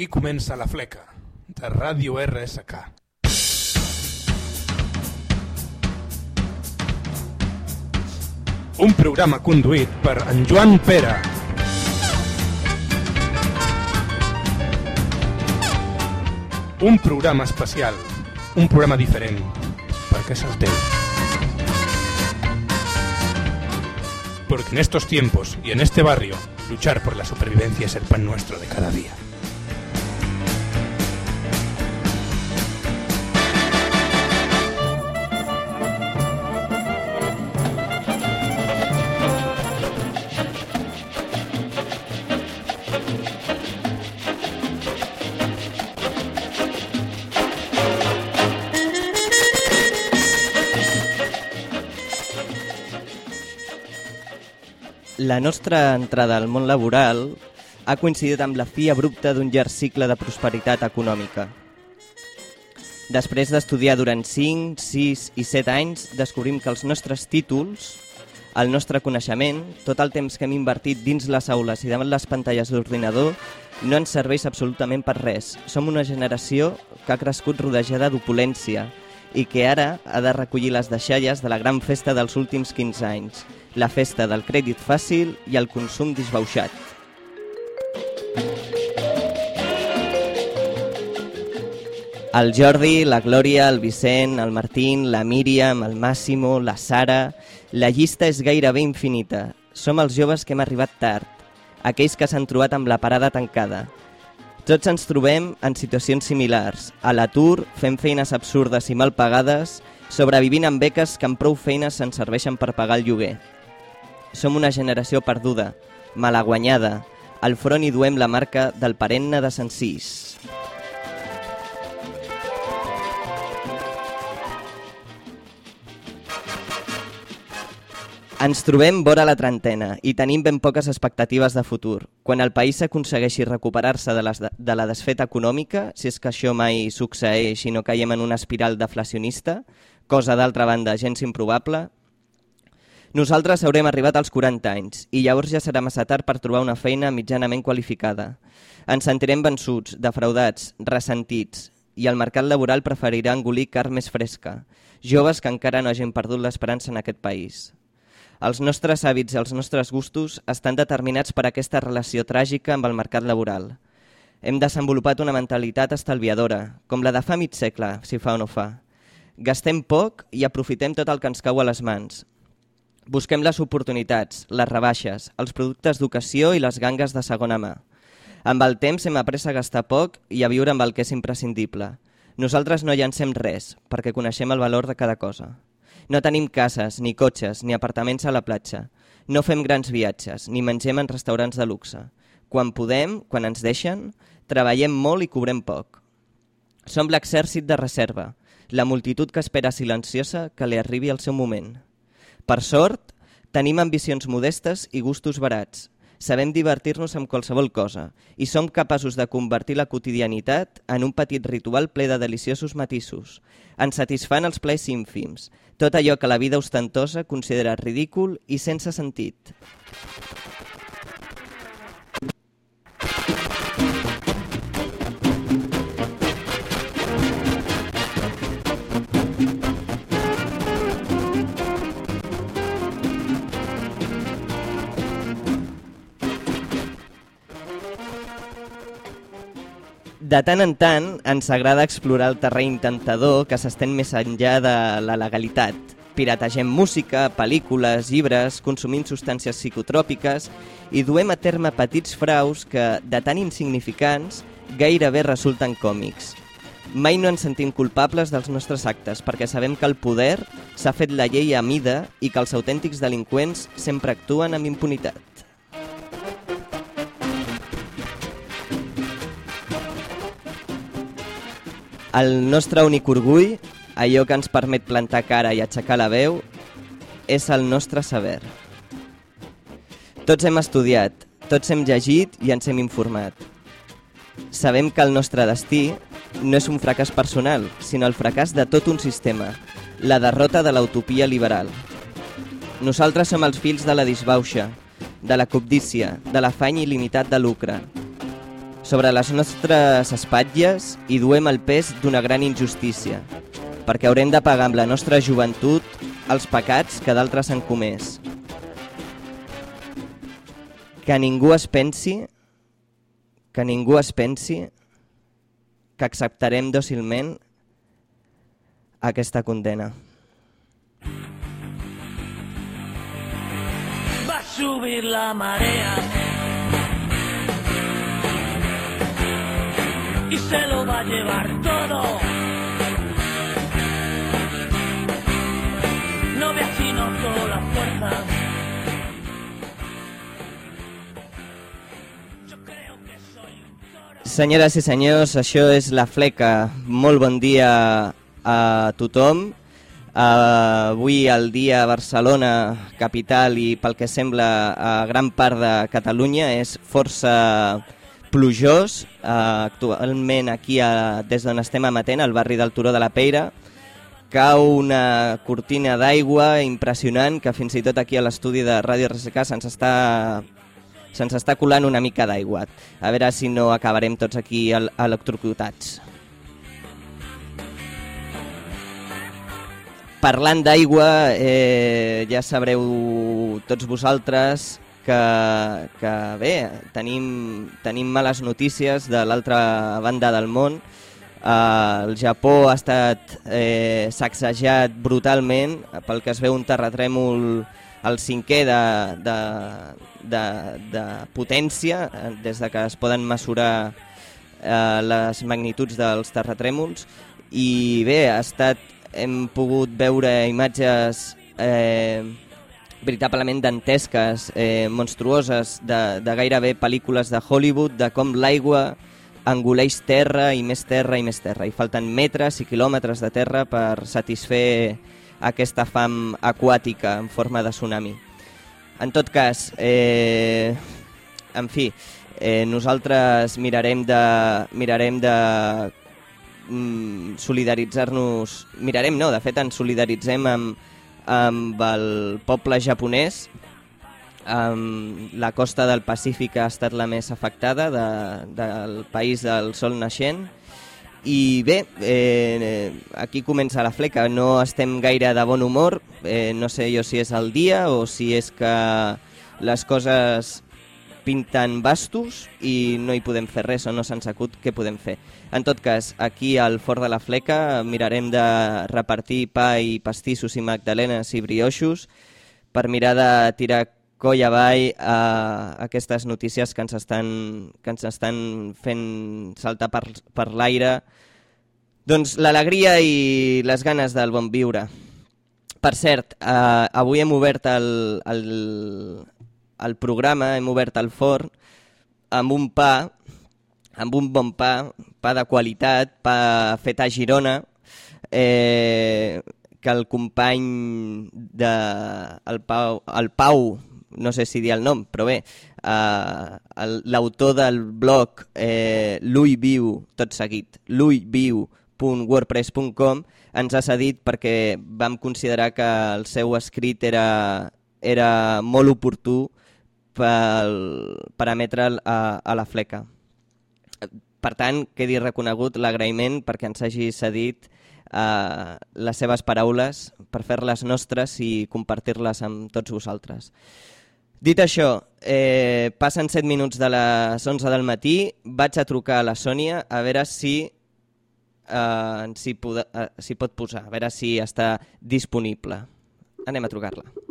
Aquí comença la fleca, de Ràdio RSK. Un programa conduït per en Pere. Un programa especial, un programa diferent, perquè és el teu. Porque en estos tiempos y en este barrio, luchar por la supervivencia es el pan nuestro de cada día. La nostra entrada al món laboral ha coincidit amb la fi abrupta d'un llarg cicle de prosperitat econòmica. Després d'estudiar durant 5, 6 i 7 anys, descobrim que els nostres títols, el nostre coneixement, tot el temps que hem invertit dins les aules i davant les pantalles d'ordinador, no ens serveix absolutament per res. Som una generació que ha crescut rodejada d'opulència i que ara ha de recollir les deixalles de la gran festa dels últims 15 anys, la festa del crèdit fàcil i el consum disbauxat. El Jordi, la Glòria, el Vicent, el Martín, la Míriam, el Màssimo, la Sara... La llista és gairebé infinita. Som els joves que hem arribat tard, aquells que s'han trobat amb la parada tancada. Tots ens trobem en situacions similars, a l'atur, fent feines absurdes i mal pagades, sobrevivint amb beques que amb prou feines se'n serveixen per pagar el lloguer. Som una generació perduda, malaguanyada. Al front hi duem la marca del perenne de Cís. Ens trobem vora la trentena i tenim ben poques expectatives de futur. Quan el país aconsegueixi recuperar-se de, les, de la desfeta econòmica, si és que això mai succeeix i no caiem en una espiral deflacionista, cosa d'altra banda gens improbable, nosaltres haurem arribat als 40 anys i llavors ja serà massa tard per trobar una feina mitjanament qualificada. Ens sentirem vençuts, defraudats, ressentits i el mercat laboral preferirà engolir car més fresca, joves que encara no hagin perdut l'esperança en aquest país. Els nostres hàbits i els nostres gustos estan determinats per aquesta relació tràgica amb el mercat laboral. Hem desenvolupat una mentalitat estalviadora, com la de fa mig segle, si fa o no fa. Gastem poc i aprofitem tot el que ens cau a les mans. Busquem les oportunitats, les rebaixes, els productes d'ocasió i les gangues de segona mà. Amb el temps hem après a gastar poc i a viure amb el que és imprescindible. Nosaltres no llancem res, perquè coneixem el valor de cada cosa. No tenim cases, ni cotxes, ni apartaments a la platja. No fem grans viatges, ni mengem en restaurants de luxe. Quan podem, quan ens deixen, treballem molt i cobrem poc. Som l'exèrcit de reserva, la multitud que espera silenciosa que li arribi el seu moment. Per sort, tenim ambicions modestes i gustos barats, sabem divertir-nos amb qualsevol cosa i som capaços de convertir la quotidianitat en un petit ritual ple de deliciosos matisos. Ens satisfan els plaers ínfims, tot allò que la vida ostentosa considera ridícul i sense sentit. De tant en tant ens agrada explorar el terreny tentador que s'estén més enllà de la legalitat. Pirategem música, pel·lícules, llibres, consumint substàncies psicotròpiques i duem a terme petits fraus que, de tan insignificants, gairebé resulten còmics. Mai no ens sentim culpables dels nostres actes perquè sabem que el poder s'ha fet la llei a mida i que els autèntics delinqüents sempre actuen amb impunitat. El nostre únic orgull, allò que ens permet plantar cara i aixecar la veu, és el nostre saber. Tots hem estudiat, tots hem llegit i ens hem informat. Sabem que el nostre destí no és un fracàs personal, sinó el fracàs de tot un sistema, la derrota de l'utopia liberal. Nosaltres som els fills de la disbauxa, de la cobdícia, de l'afany il·limitat de lucre. Sobre les nostres espatlles hi duem el pes d'una gran injustícia, perquè haurem de pagar amb la nostra joventut els pecats que d'altres han comès. Que ningú es pensi que ningú es pensi que acceptarem dòcilment aquesta condena. Va subir la marea y se lo va a llevar todo. No veas si noto la fuerza. Yo creo que soy un toro. Senyores i senyors, això és La Fleca. Molt bon dia a tothom. Uh, avui el dia a Barcelona, capital, i pel que sembla a gran part de Catalunya és força plujós. Uh, actualment aquí, a, des d'on estem emetent, al barri del Turó de la Peira, cau una cortina d'aigua impressionant que fins i tot aquí a l'estudi de Ràdio RSK se'ns està se'ns està colant una mica d'aigua. A veure si no acabarem tots aquí el- electrocutats. Parlant d'aigua, eh, ja sabreu tots vosaltres que, que bé, tenim, tenim males notícies de l'altra banda del món. Uh, el Japó ha estat eh, sacsejat brutalment pel que es veu un terratrèmol el cinquè de, de, de, de potència eh, des de que es poden mesurar eh, les magnituds dels terratrèmols i bé, ha estat, hem pogut veure imatges eh, veritablement dantesques, eh, monstruoses, de, de gairebé pel·lícules de Hollywood, de com l'aigua engoleix terra i més terra i més terra. I falten metres i quilòmetres de terra per satisfer aquesta fam aquàtica en forma de tsunami. En tot cas, eh, en fi, eh, nosaltres mirarem de, mirarem de mm, solidaritzar-nos... Mirarem, no, de fet ens solidaritzem amb, amb el poble japonès. Um, la costa del Pacífic ha estat la més afectada de, del país del sol naixent i bé, eh, aquí comença la fleca, no estem gaire de bon humor, eh, no sé jo si és el dia o si és que les coses pinten bastos i no hi podem fer res o no se'ns acut què podem fer. En tot cas, aquí al Fort de la Fleca mirarem de repartir pa i pastissos i magdalenes i brioixos per mirar de tirar coll avall a aquestes notícies que ens estan, que ens estan fent saltar per, per l'aire doncs l'alegria i les ganes del bon viure. Per cert, eh, avui hem obert el, el, el programa, hem obert el forn amb un pa, amb un bon pa, pa de qualitat, pa fet a Girona, eh, que el company de el Pau, el Pau no sé si dir el nom, però bé, uh, l'autor del blog eh, L'Ull Viu, tot seguit, l'ullviu.wordpress.com ens ha cedit perquè vam considerar que el seu escrit era, era molt oportú pel, per emetre'l a, a la fleca. Per tant, quedi reconegut l'agraïment perquè ens hagi cedit eh, les seves paraules per fer-les nostres i compartir-les amb tots vosaltres. Dit això, eh, passen 7 minuts de les 11 del matí, vaig a trucar a la Sònia a veure si eh, s'hi pod eh, s'hi pot posar, a veure si està disponible. Anem a trucar-la.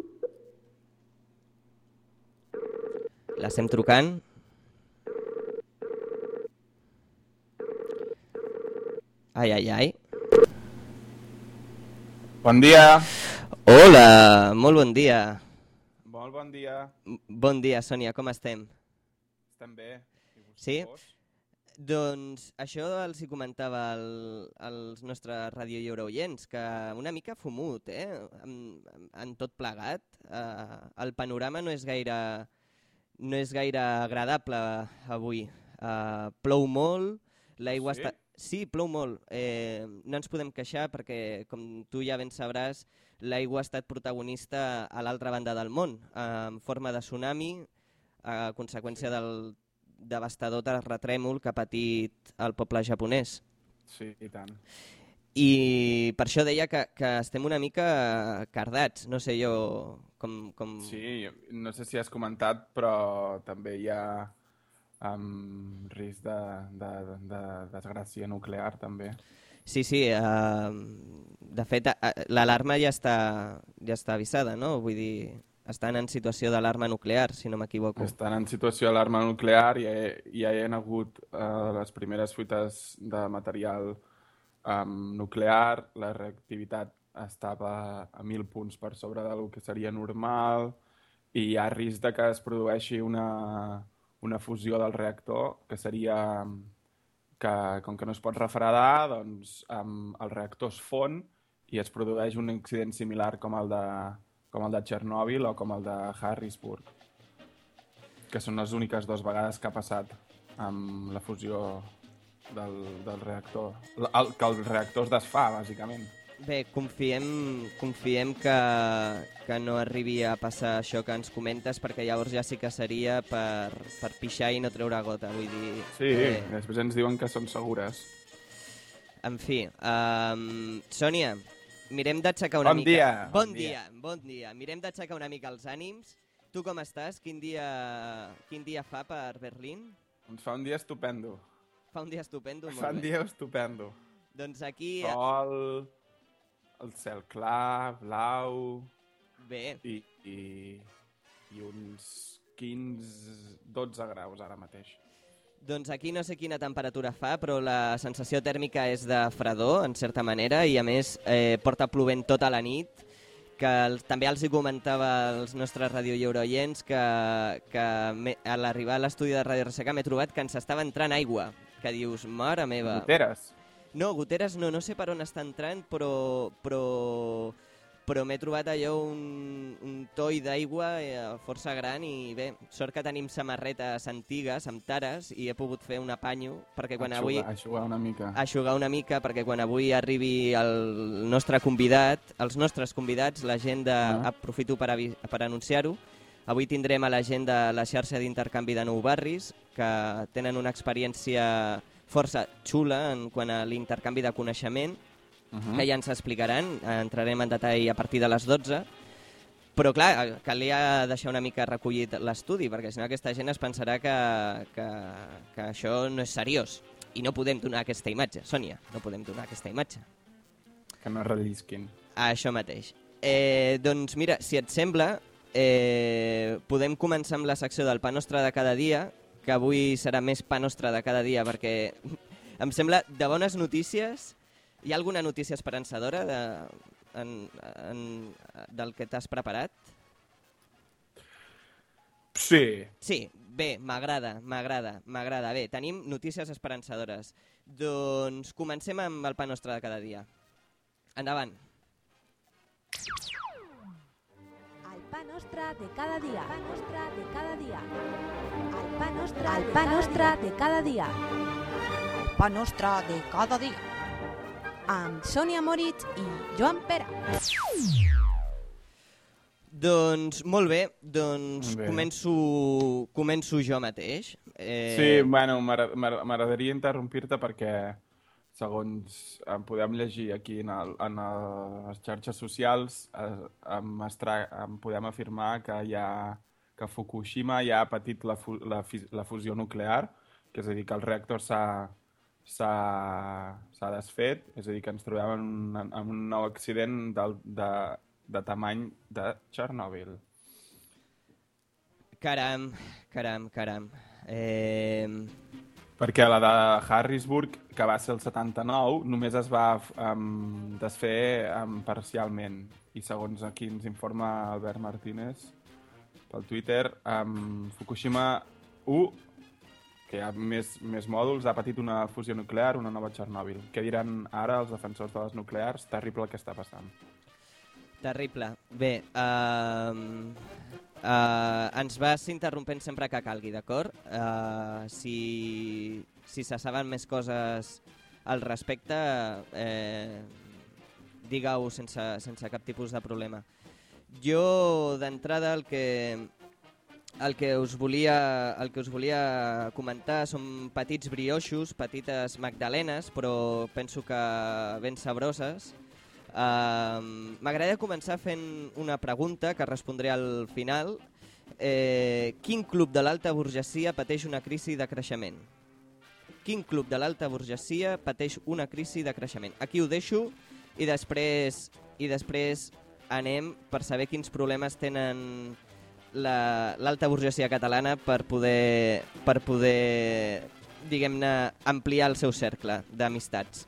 L'estem trucant. Ai, ai, ai. Bon dia. Hola, molt bon dia. Molt bon dia. Bon dia, Sònia, com estem? Estem bé. Sí? vos? Doncs això els hi comentava el, als nostres Radio Lliure oients, que una mica fumut, eh? En, en tot plegat. Eh, el panorama no és gaire, no és gaire agradable avui. Eh, plou molt, l'aigua Sí? està... Sí, plou molt. Eh, no ens podem queixar perquè, com tu ja ben sabràs, l'aigua ha estat protagonista a l'altra banda del món, eh, en forma de tsunami, a conseqüència del devastador terratrèmol que ha patit el poble japonès. Sí, i tant. I per això deia que, que estem una mica cardats, no sé jo com... com... Sí, no sé si has comentat, però també hi ha um, risc de, de, de, de desgràcia nuclear, també. Sí, sí, uh, de fet uh, l'alarma ja està, ja està avisada, no? Vull dir, estan en situació d'alarma nuclear, si no m'equivoco. Estan en situació d'alarma nuclear i hi, ja hi ha hagut uh, les primeres fuites de material um, nuclear, la reactivitat estava a 1.000 punts per sobre del que seria normal i hi ha risc de que es produeixi una, una fusió del reactor, que seria que, com que no es pot refredar, doncs um, el reactor es fon i es produeix un accident similar com el de, com el de Txernòbil o com el de Harrisburg, que són les úniques dues vegades que ha passat amb la fusió del, del reactor. El, que el reactor es desfà, bàsicament. Bé, confiem, confiem que, que no arribi a passar això que ens comentes, perquè llavors ja sí que seria per, per pixar i no treure gota, vull dir... Sí, eh... després ens diuen que són segures. En fi, um, Sònia, mirem d'aixecar una bon mica... Dia. Bon, bon dia! Bon dia! Mirem d'aixecar una mica els ànims. Tu com estàs? Quin dia, quin dia fa per Berlín? Ens fa un dia estupendo. Fa un dia estupendo, Fa un dia estupendo. Doncs aquí... Sol, el cel clar, blau... Bé, I, i, i uns 15, 12 graus ara mateix. doncs aquí no sé quina temperatura fa, però la sensació tèrmica és de fredor, en certa manera, i a més eh, porta plovent tota la nit, que el, també els hi comentava als nostres radiolleiroients que, que me, a l'arribar a l'estudi de Ràdio Resseca m'he trobat que ens estava entrant aigua, que dius, mare meva... Goteres. No, goteres no, no sé per on està entrant, però, però, però m'he trobat allò un, un toll d'aigua eh, força gran i bé, sort que tenim samarretes antigues amb tares i he pogut fer un apanyo perquè quan avui Aixugar una mica. aixugar una mica perquè quan avui arribi el nostre convidat, els nostres convidats, la gent de... Ah. Aprofito per, per anunciar-ho. Avui tindrem a la gent de la xarxa d'intercanvi de Nou Barris, que tenen una experiència força xula en quant a l'intercanvi de coneixement, Uh que -huh. ja ens explicaran, entrarem en detall a partir de les 12, però clar, calia deixar una mica recollit l'estudi, perquè si no aquesta gent es pensarà que, que, que això no és seriós. I no podem donar aquesta imatge, Sònia, no podem donar aquesta imatge. Que no rellisquin. Això mateix. Eh, doncs mira, si et sembla, eh, podem començar amb la secció del pa nostre de cada dia, que avui serà més pa nostre de cada dia, perquè em sembla de bones notícies. Hi ha alguna notícia esperançadora de, en, en, del que t'has preparat? Sí. Sí, bé, m'agrada, m'agrada, m'agrada. Bé, tenim notícies esperançadores. Doncs comencem amb el pa nostre de cada dia. Endavant. El pa nostre de cada dia. El pa nostre de cada dia. El pa nostre, el pa nostre de cada dia. El pa nostre de cada dia. Amb Sònia Moritz i Joan Pera. Doncs molt bé, doncs bé. començo, començo jo mateix. Eh, Sí, bueno, m'agra- m'agra- m'agradaria interrompir-te perquè, segons em podem llegir aquí en, el, en les xarxes socials, eh, em, estra, em podem afirmar que, hi ha, que Fukushima ja ha patit la, fu, la, la fusió nuclear, que és a dir, que el reactor s'ha desfet, és a dir, que ens trobem en un, en un nou accident del, de, de tamany de Txernòbil. Caram, caram, caram. Eh, Perquè la de Harrisburg, que va ser el 79, només es va um, desfer um, parcialment. I segons aquí ens informa Albert Martínez pel Twitter, um, Fukushima 1, que hi ha més, més mòduls, ha patit una fusió nuclear, una nova Txernòbil. Què diran ara els defensors de les nuclears? Terrible el que està passant. terrible. Bé, uh, uh, ens vas interrompent sempre que calgui, d'acord? Uh, si, si se saben més coses al respecte, eh, digue-ho sense, sense cap tipus de problema. Jo, d'entrada, el que, el que us volia, el que us volia comentar són petits brioixos, petites magdalenes, però penso que ben sabroses. Uh, M'agradaria començar fent una pregunta que respondré al final. Eh, quin club de l'alta burgesia pateix una crisi de creixement? Quin club de l'alta burgesia pateix una crisi de creixement? Aquí ho deixo i després, i després anem per saber quins problemes tenen la- l'alta burgesia catalana per poder, per poder diguem-ne, ampliar el seu cercle d'amistats.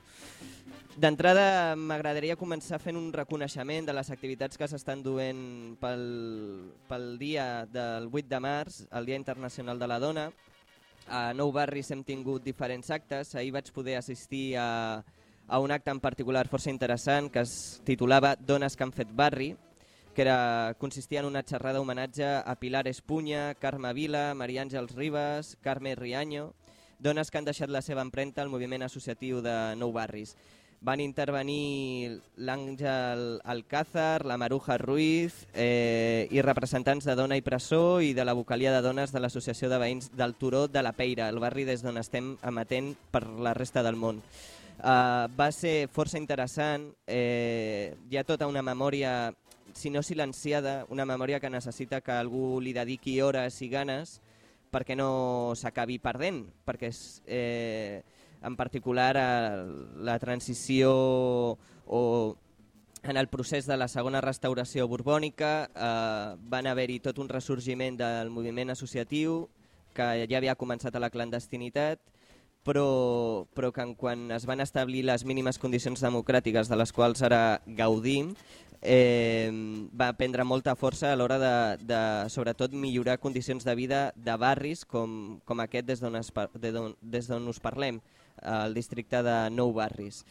D'entrada, m'agradaria començar fent un reconeixement de les activitats que s'estan duent pel, pel dia del 8 de març, el Dia Internacional de la Dona. A Nou Barris hem tingut diferents actes. Ahir vaig poder assistir a, a un acte en particular força interessant que es titulava Dones que han fet barri, que era, consistia en una xerrada homenatge a Pilar Espunya, Carme Vila, Maria Àngels Ribas, Carme Riaño, dones que han deixat la seva empremta al moviment associatiu de Nou Barris. Van intervenir l'Àngel Alcázar, la Maruja Ruiz eh, i representants de Dona i Presó i de la vocalia de dones de l'Associació de Veïns del Turó de la Peira, el barri des d'on estem emetent per la resta del món. Uh, va ser força interessant, eh, hi ha tota una memòria, si no silenciada, una memòria que necessita que algú li dediqui hores i ganes perquè no s'acabi perdent, perquè és, eh, en particular eh, la transició o en el procés de la segona restauració borbònica eh, van haver-hi tot un ressorgiment del moviment associatiu que ja havia començat a la clandestinitat, però, però que en quan es van establir les mínimes condicions democràtiques de les quals ara gaudim, eh, va prendre molta força a l'hora de, de, sobretot, millorar condicions de vida de barris com, com aquest des d'on us parlem, al districte de Nou Barris.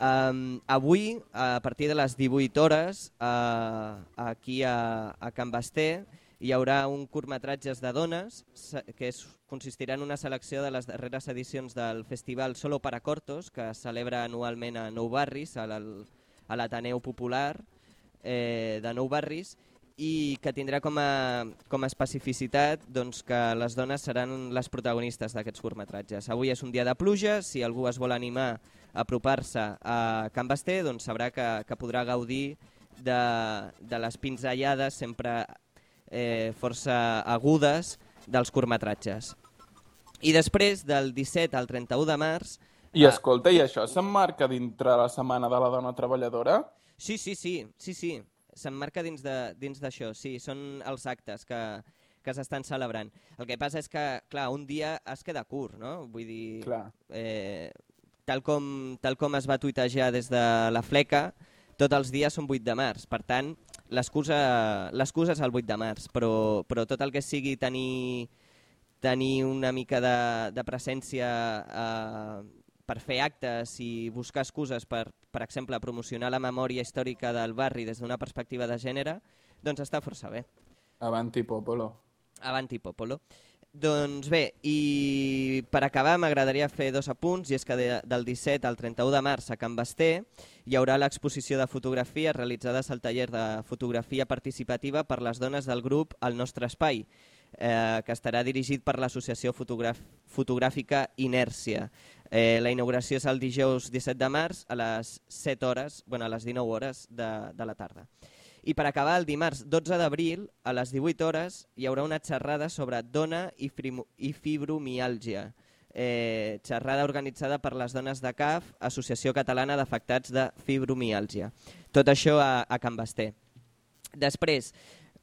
Um, avui, a partir de les 18 hores, uh, aquí a, a Can Basté, hi haurà un curtmetratges de dones que és, consistirà en una selecció de les darreres edicions del festival Solo para Cortos, que es celebra anualment a Nou Barris, a l'Ateneu Popular eh, de Nou Barris, i que tindrà com a, com a especificitat doncs, que les dones seran les protagonistes d'aquests curtmetratges. Avui és un dia de pluja, si algú es vol animar a apropar-se a Can Basté, doncs sabrà que, que podrà gaudir de, de les pinzellades sempre eh, força agudes dels curtmetratges. I després, del 17 al 31 de març... I Ah. escolta, i això s'emmarca dintre la Setmana de la Dona Treballadora? Sí, sí, sí, sí, sí. S'emmarca dins d'això, sí, són els actes que, que s'estan celebrant. El que passa és que, clar, un dia es queda curt, no? Vull dir, Clar. eh, tal, com, tal com es va tuitejar des de la fleca, tots els dies són 8 de març. Per tant, l'excusa és el 8 de març, però, però tot el que sigui tenir, tenir una mica de, de presència eh, per fer actes i buscar excuses per, per exemple, promocionar la memòria històrica del barri des d'una perspectiva de gènere, doncs està força bé. Avanti Popolo. Avanti Popolo. Doncs bé, i per acabar m'agradaria fer dos apunts, i és que de, del 17 al 31 de març a Can Basté hi haurà l'exposició de fotografies realitzades al taller de fotografia participativa per les dones del grup El Nostre Espai, eh, que estarà dirigit per l'associació fotogràfica Inèrcia. Eh, la inauguració és el dijous 17 de març a les 7 hores, bueno, a les 19 hores de, de la tarda. I per acabar, el dimarts 12 d'abril, a les 18 hores, hi haurà una xerrada sobre dona i, i fibromiàlgia. Eh, xerrada organitzada per les dones de CAF, Associació Catalana d'Afectats de Fibromiàlgia. Tot això a, a Can Basté. Després,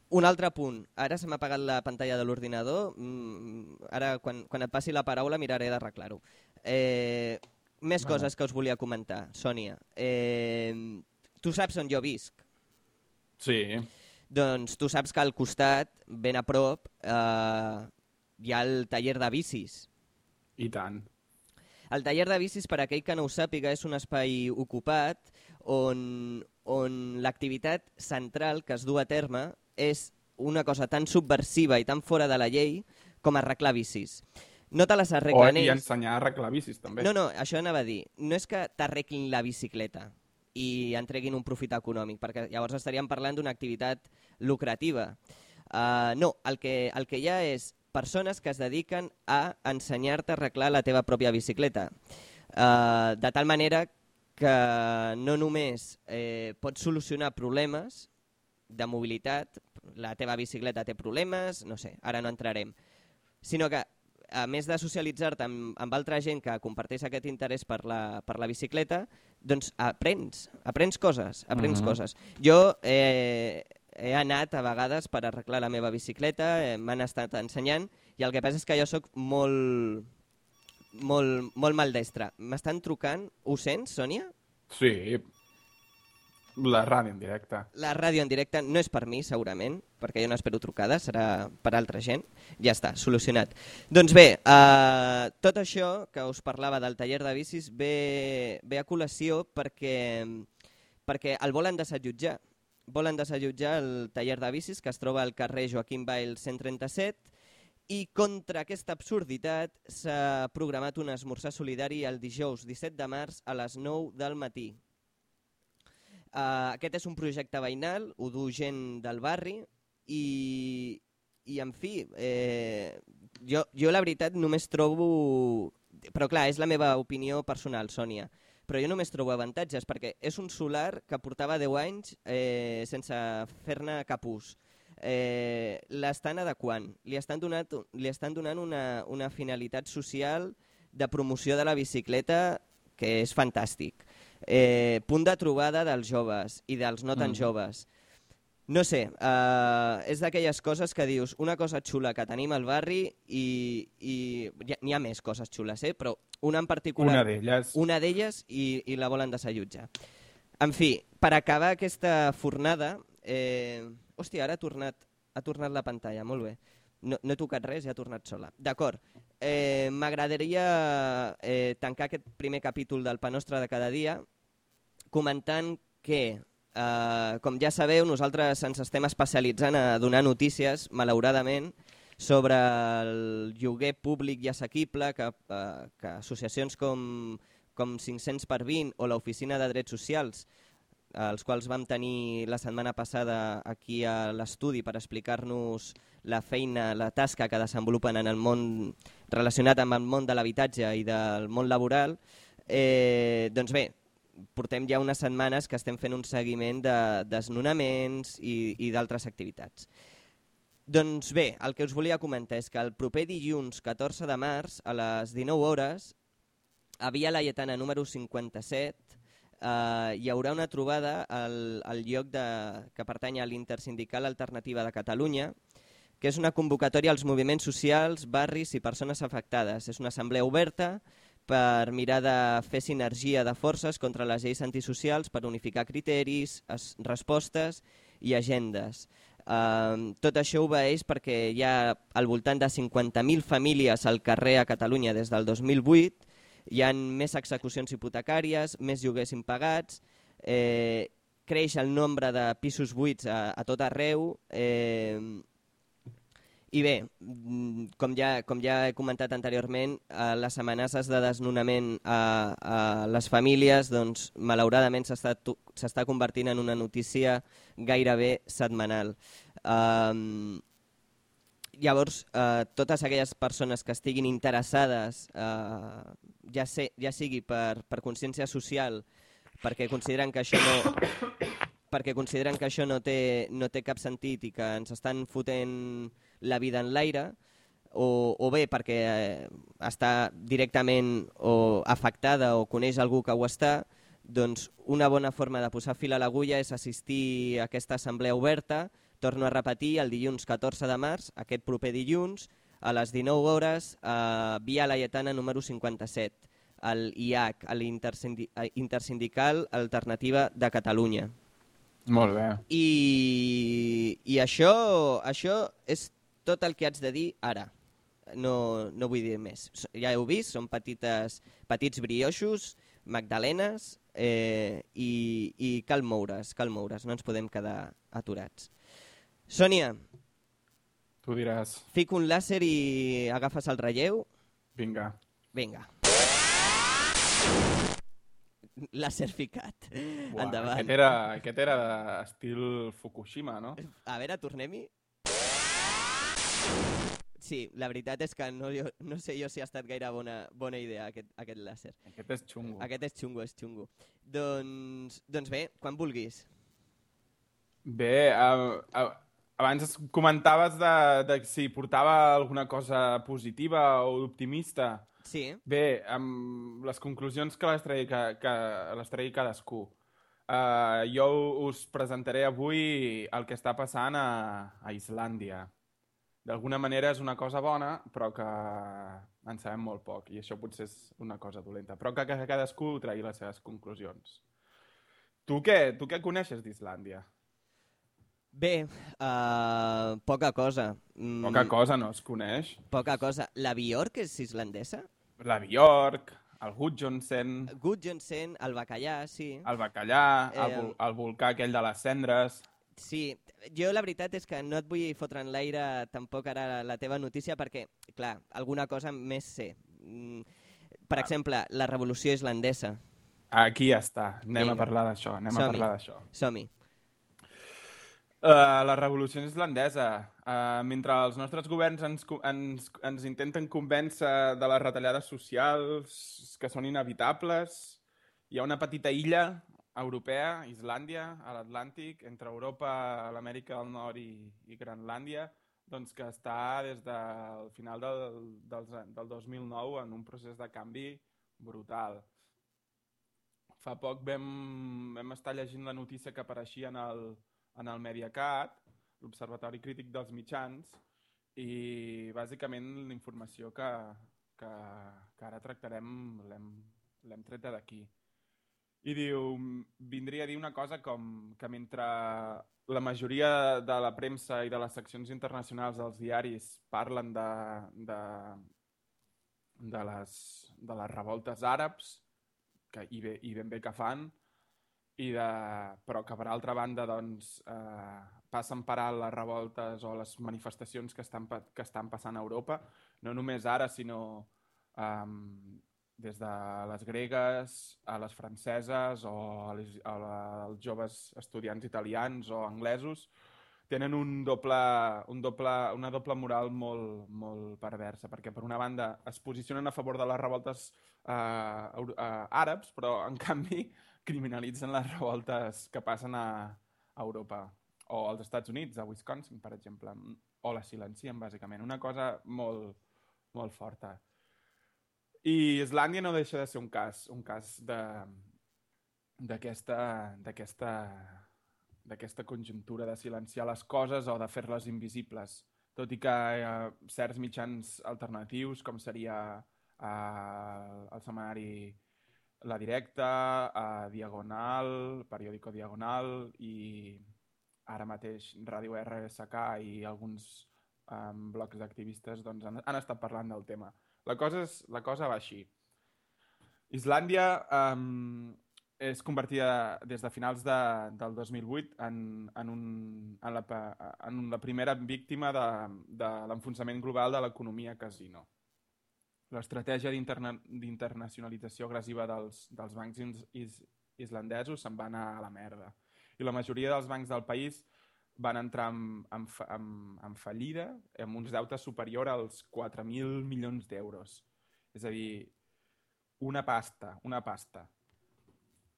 un altre punt. Ara se m'ha apagat la pantalla de l'ordinador. Mm, ara, quan, quan et passi la paraula, miraré d'arreglar-ho. Eh, més Vale. coses que us volia comentar, Sònia. Eh, tu saps on jo visc? Sí. Doncs tu saps que al costat, ben a prop, eh, hi ha el taller de bicis. I tant. El taller de bicis, per aquell que no ho sàpiga, és un espai ocupat on, on l'activitat central que es du a terme és una cosa tan subversiva i tan fora de la llei com arreglar bicis. No te les O, arreglen I ells. ensenyar a arreglar bicis, també. No, no, això anava a dir. No és que t'arreglin la bicicleta i en treguin un profit econòmic, perquè llavors estaríem parlant d'una activitat lucrativa. Uh, no, el que, el que hi ha és persones que es dediquen a ensenyar-te a arreglar la teva pròpia bicicleta. Uh, de tal manera que no només eh, pots solucionar problemes de mobilitat, la teva bicicleta té problemes, no sé, ara no entrarem, sinó que a més de socialitzar-te amb, amb altra gent que comparteix aquest interès per la, per la bicicleta, doncs aprens, aprens coses, aprens Mhm. coses. Jo eh, he anat a vegades per arreglar la meva bicicleta, eh, m'han estat ensenyant, i el que passa és que jo sóc molt, molt, molt maldestre. M'estan trucant, ho sents, Sònia? Sí, la ràdio en directe. La ràdio en directe no és per mi, segurament, perquè jo no espero trucades, serà per altra gent. Ja està, solucionat. Doncs bé, eh, tot això que us parlava del taller de bicis ve, ve a col·lació perquè, perquè el volen desallotjar. Volen desallotjar el taller de bicis que es troba al carrer Joaquim Bail 137 i contra aquesta absurditat s'ha programat un esmorzar solidari el dijous 17 de març a les 9 del matí. Uh, aquest és un projecte veïnal, ho du gent del barri i, i en fi, eh, jo, jo la veritat només trobo... Però clar, és la meva opinió personal, Sònia, però jo només trobo avantatges perquè és un solar que portava 10 anys eh, sense fer-ne cap ús. Eh, l'estan adequant, li estan, donat, li estan donant una, una finalitat social de promoció de la bicicleta que és fantàstic eh, punt de trobada dels joves i dels no tan Mhm. joves. No sé, uh, és d'aquelles coses que dius, una cosa xula que tenim al barri i, i n'hi ha més coses xules, eh? però una en particular... Una d'elles i, i la volen desallotjar. En fi, per acabar aquesta fornada... Eh... Hòstia, ara ha tornat, ha tornat la pantalla, molt bé. No, no he tocat res i ha tornat sola. D'acord. Eh, M'agradaria eh, tancar aquest primer capítol del Pa Nostre de cada dia comentant que, eh, com ja sabeu, nosaltres ens estem especialitzant a donar notícies, malauradament, sobre el lloguer públic i assequible que, eh, que associacions com, com 500 per 20 o l'Oficina de Drets Socials, els quals vam tenir la setmana passada aquí a l'estudi per explicar-nos la feina, la tasca que desenvolupen en el món relacionat amb el món de l'habitatge i del món laboral, eh, doncs bé, portem ja unes setmanes que estem fent un seguiment de desnonaments i, i d'altres activitats. Doncs bé, el que us volia comentar és que el proper dilluns 14 de març a les 19 hores a Via Laietana número 57 eh, hi haurà una trobada al, al lloc de, que pertany a l'Intersindical Alternativa de Catalunya que és una convocatòria als moviments socials, barris i persones afectades. És una assemblea oberta per mirar de fer sinergia de forces contra les lleis antisocials, per unificar criteris, es, respostes i agendes. Uh, tot això obeeix perquè hi ha al voltant de 50.000 famílies al carrer a Catalunya des del 2008, hi ha més execucions hipotecàries, més lloguers impagats, eh, creix el nombre de pisos buits a, a tot arreu, eh, i bé, com ja, com ja he comentat anteriorment, eh, les amenaces de desnonament a, a les famílies, doncs, malauradament s'està convertint en una notícia gairebé setmanal. Um, llavors, eh, totes aquelles persones que estiguin interessades, eh, ja, sé, ja sigui per, per consciència social, perquè consideren que això no, perquè consideren que això no té, no té cap sentit i que ens estan fotent la vida en l'aire, o, o bé perquè eh, està directament o afectada o coneix algú que ho està, doncs una bona forma de posar fil a l'agulla és assistir a aquesta assemblea oberta, torno a repetir, el dilluns 14 de març, aquest proper dilluns, a les 19 hores, a Via Laietana número 57, al IAC, a l'Intersindical Alternativa de Catalunya. Molt bé. I, i això, això és tot el que haig de dir ara. No, no vull dir més. Ja heu vist, són petites, petits brioixos, magdalenes, eh, i, i cal moure's, cal moure's, no ens podem quedar aturats. Sònia, Tu diràs, fico un làser i agafes el relleu. vinga. Vinga. Làser ficat. Buah, Endavant. Aquest era, aquest era estil Fukushima, no? A veure, tornem-hi. Sí, la veritat és que no, jo, no sé jo si ha estat gaire bona, bona idea aquest, aquest làser. Aquest és xungo. Aquest és xungo, és xungo. Doncs, doncs bé, quan vulguis. Bé, uh, uh, abans es comentaves de, de si portava alguna cosa positiva o optimista. Sí, Bé, amb les conclusions que les tregui, que, que les tregui cadascú. Uh, jo us presentaré avui el que està passant a, a Islàndia. D'alguna manera és una cosa bona, però que en sabem molt poc, i això potser és una cosa dolenta. Però que, que cadascú tregui les seves conclusions. Tu què? Tu què coneixes d'Islàndia? Bé, uh, poca cosa. Mm, Poca cosa no es coneix. Poca cosa. La Bjork és islandesa? La Bjork, el Gudjonsen, Gudjonsen, el bacallà, sí. el bacallà, el, Eh, vol el volcà aquell de les cendres... Sí, jo la veritat és que no et vull fotre en l'aire tampoc ara la teva notícia perquè, clar, alguna cosa més sé. Mm, Per exemple, la revolució islandesa. Aquí ja està, anem Vinga. a parlar d'això, anem a Som-hi. parlar d'això. Som-hi. Uh, la revolució islandesa. Uh, mentre els nostres governs ens, ens, ens intenten convèncer de les retallades socials que són inevitables, hi ha una petita illa europea, Islàndia, a l'Atlàntic, entre Europa, l'Amèrica del Nord i, i Granlàndia, doncs que està des del final del, dels, del 2009 en un procés de canvi brutal. Fa poc vam, vam estar llegint la notícia que apareixia en el, en el Mediacat, l'Observatori Crític dels Mitjans, i bàsicament la informació que, que, que ara tractarem l'hem treta d'aquí. I diu, vindria a dir una cosa com que mentre la majoria de la premsa i de les seccions internacionals dels diaris parlen de, de, de, les, de les revoltes àrabs, que, i, bé, i ben bé que fan, i de, però que per altra banda doncs, eh, passen per alt les revoltes o les manifestacions que estan, que estan passant a Europa, no només ara, sinó um, des de les gregues a les franceses o a les, a la, als joves estudiants italians o anglesos, tenen un doble, un doble, una doble moral molt, molt perversa, perquè per una banda es posicionen a favor de les revoltes eh, eh, àrabs, però en canvi criminalitzen les revoltes que passen a, a Europa o als Estats Units, a Wisconsin, per exemple, o la silencien, bàsicament. Una cosa molt, molt forta. I Islàndia no deixa de ser un cas, un cas d'aquesta d'aquesta conjuntura de silenciar les coses o de fer-les invisibles. Tot i que eh, certs mitjans alternatius, com seria eh, el setmanari La Directa, eh, Diagonal, Periódico Diagonal i ara mateix Ràdio RSK i alguns eh, blocs d'activistes doncs, han, han estat parlant del tema. La cosa, és, la cosa va així. Islàndia um, és convertida des de finals de, del 2008 en, en, un, en, la, en la primera víctima de, de l'enfonsament global de l'economia casino. L'estratègia d'interna- d'internacionalització agressiva dels, dels bancs is, is, islandesos se'n va anar a la merda. I la majoria dels bancs del país van entrar en, en, en, en fallida amb uns deutes superior als 4.000 milions d'euros. És a dir, una pasta, una pasta.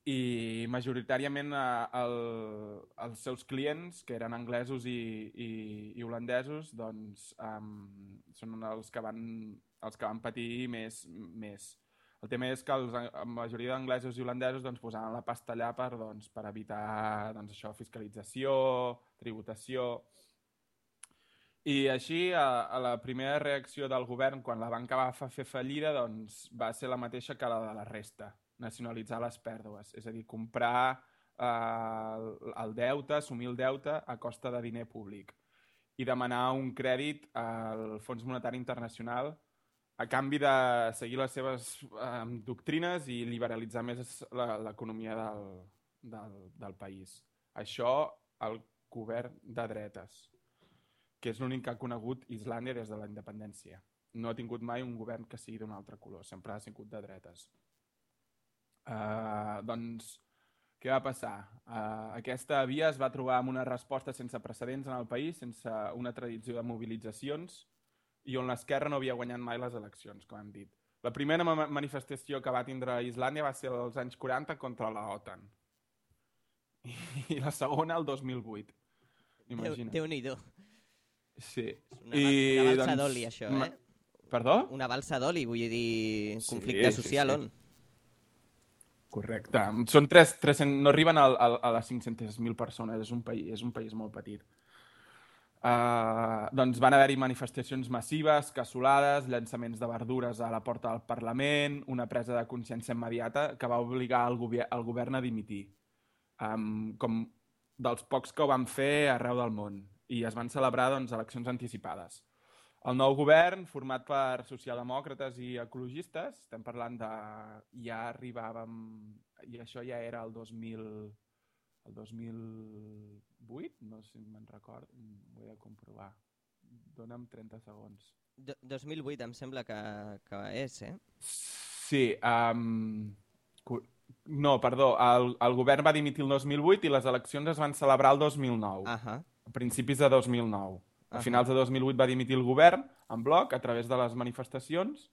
I majoritàriament eh, el, els seus clients, que eren anglesos i, i, i holandesos, doncs um, són els que van, els que van patir més, més. El tema és que els, la majoria d'anglesos i holandesos doncs, posaven la pasta allà per, doncs, per evitar doncs, això, fiscalització, tributació... I així, a, a la primera reacció del govern quan la banca va fer fallida doncs, va ser la mateixa que la de la resta, nacionalitzar les pèrdues, és a dir, comprar eh, el, deute, assumir el deute a costa de diner públic i demanar un crèdit al Fons Monetari Internacional a canvi de seguir les seves eh, doctrines i liberalitzar més l'economia del, del, del país. Això el govern de dretes que és l'únic que ha conegut Islàndia des de la independència. No ha tingut mai un govern que sigui d'un altre color, sempre ha sigut de dretes. Uh, doncs, què va passar? Uh, aquesta via es va trobar amb una resposta sense precedents en el país, sense una tradició de mobilitzacions i on l'esquerra no havia guanyat mai les eleccions, com hem dit. La primera ma manifestació que va tindre Islàndia va ser als anys 40 contra la OTAN. I la segona el 2008. Déu, Imagina't. Déu-n'hi-do. Sí. Una, I, una balsa d'oli, això, eh? Perdó? Una balsa d'oli, vull dir, Sí, conflicte sí, social, sí. on? Correcte. Són 3, 300, no arriben al, al, a les 500.000 persones, és un país, és un país molt petit. Uh, doncs van haver-hi manifestacions massives, cassolades, llançaments de verdures a la porta del Parlament, una presa de consciència immediata que va obligar el, el govern a dimitir. Um, com dels pocs que ho van fer arreu del món. I es van celebrar doncs, eleccions anticipades. El nou govern, format per socialdemòcrates i ecologistes, estem parlant de... ja arribàvem... i això ja era el 2000... el 2008? No sé si me'n record, ho he de comprovar. Dóna'm 30 segons. Do 2008 em sembla que, que és, eh? Sí, um... no, perdó, el, el govern va dimitir el 2008 i les eleccions es van celebrar el 2009, Ahà. a principis de 2009. A finals de 2008 va dimitir el govern en bloc a través de les manifestacions,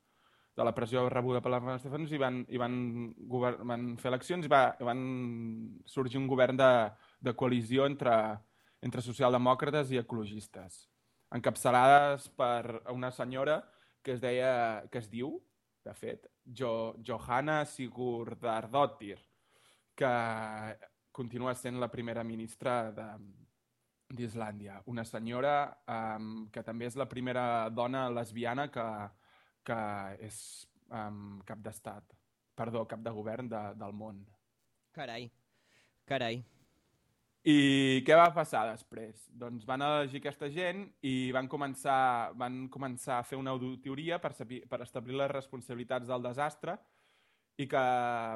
de la pressió rebuda per les manifestacions i van, i van, van fer eleccions i va, van sorgir un govern de, de coalició entre, entre socialdemòcrates i ecologistes, encapçalades per una senyora que es deia, que es diu, de fet, jo, Johanna Sigurdardóttir, que continua sent la primera ministra de, d'Islàndia. Una senyora um, que també és la primera dona lesbiana que, que és um, cap d'estat, perdó, cap de govern de, del món. Carai. Carai. I què va passar després? Doncs van elegir aquesta gent i van començar, van començar a fer una auditoria per, saber, per establir les responsabilitats del desastre i que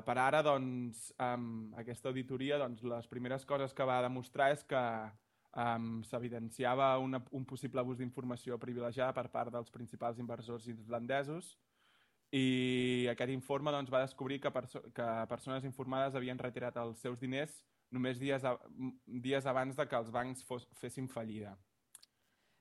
per ara doncs, um, aquesta auditoria doncs, les primeres coses que va demostrar és que um, s'evidenciava un possible abús d'informació privilegiada per part dels principals inversors islandesos i aquest informe doncs, va descobrir que, perso que persones informades havien retirat els seus diners només dies, a, dies abans de que els bancs fos, fessin fallida.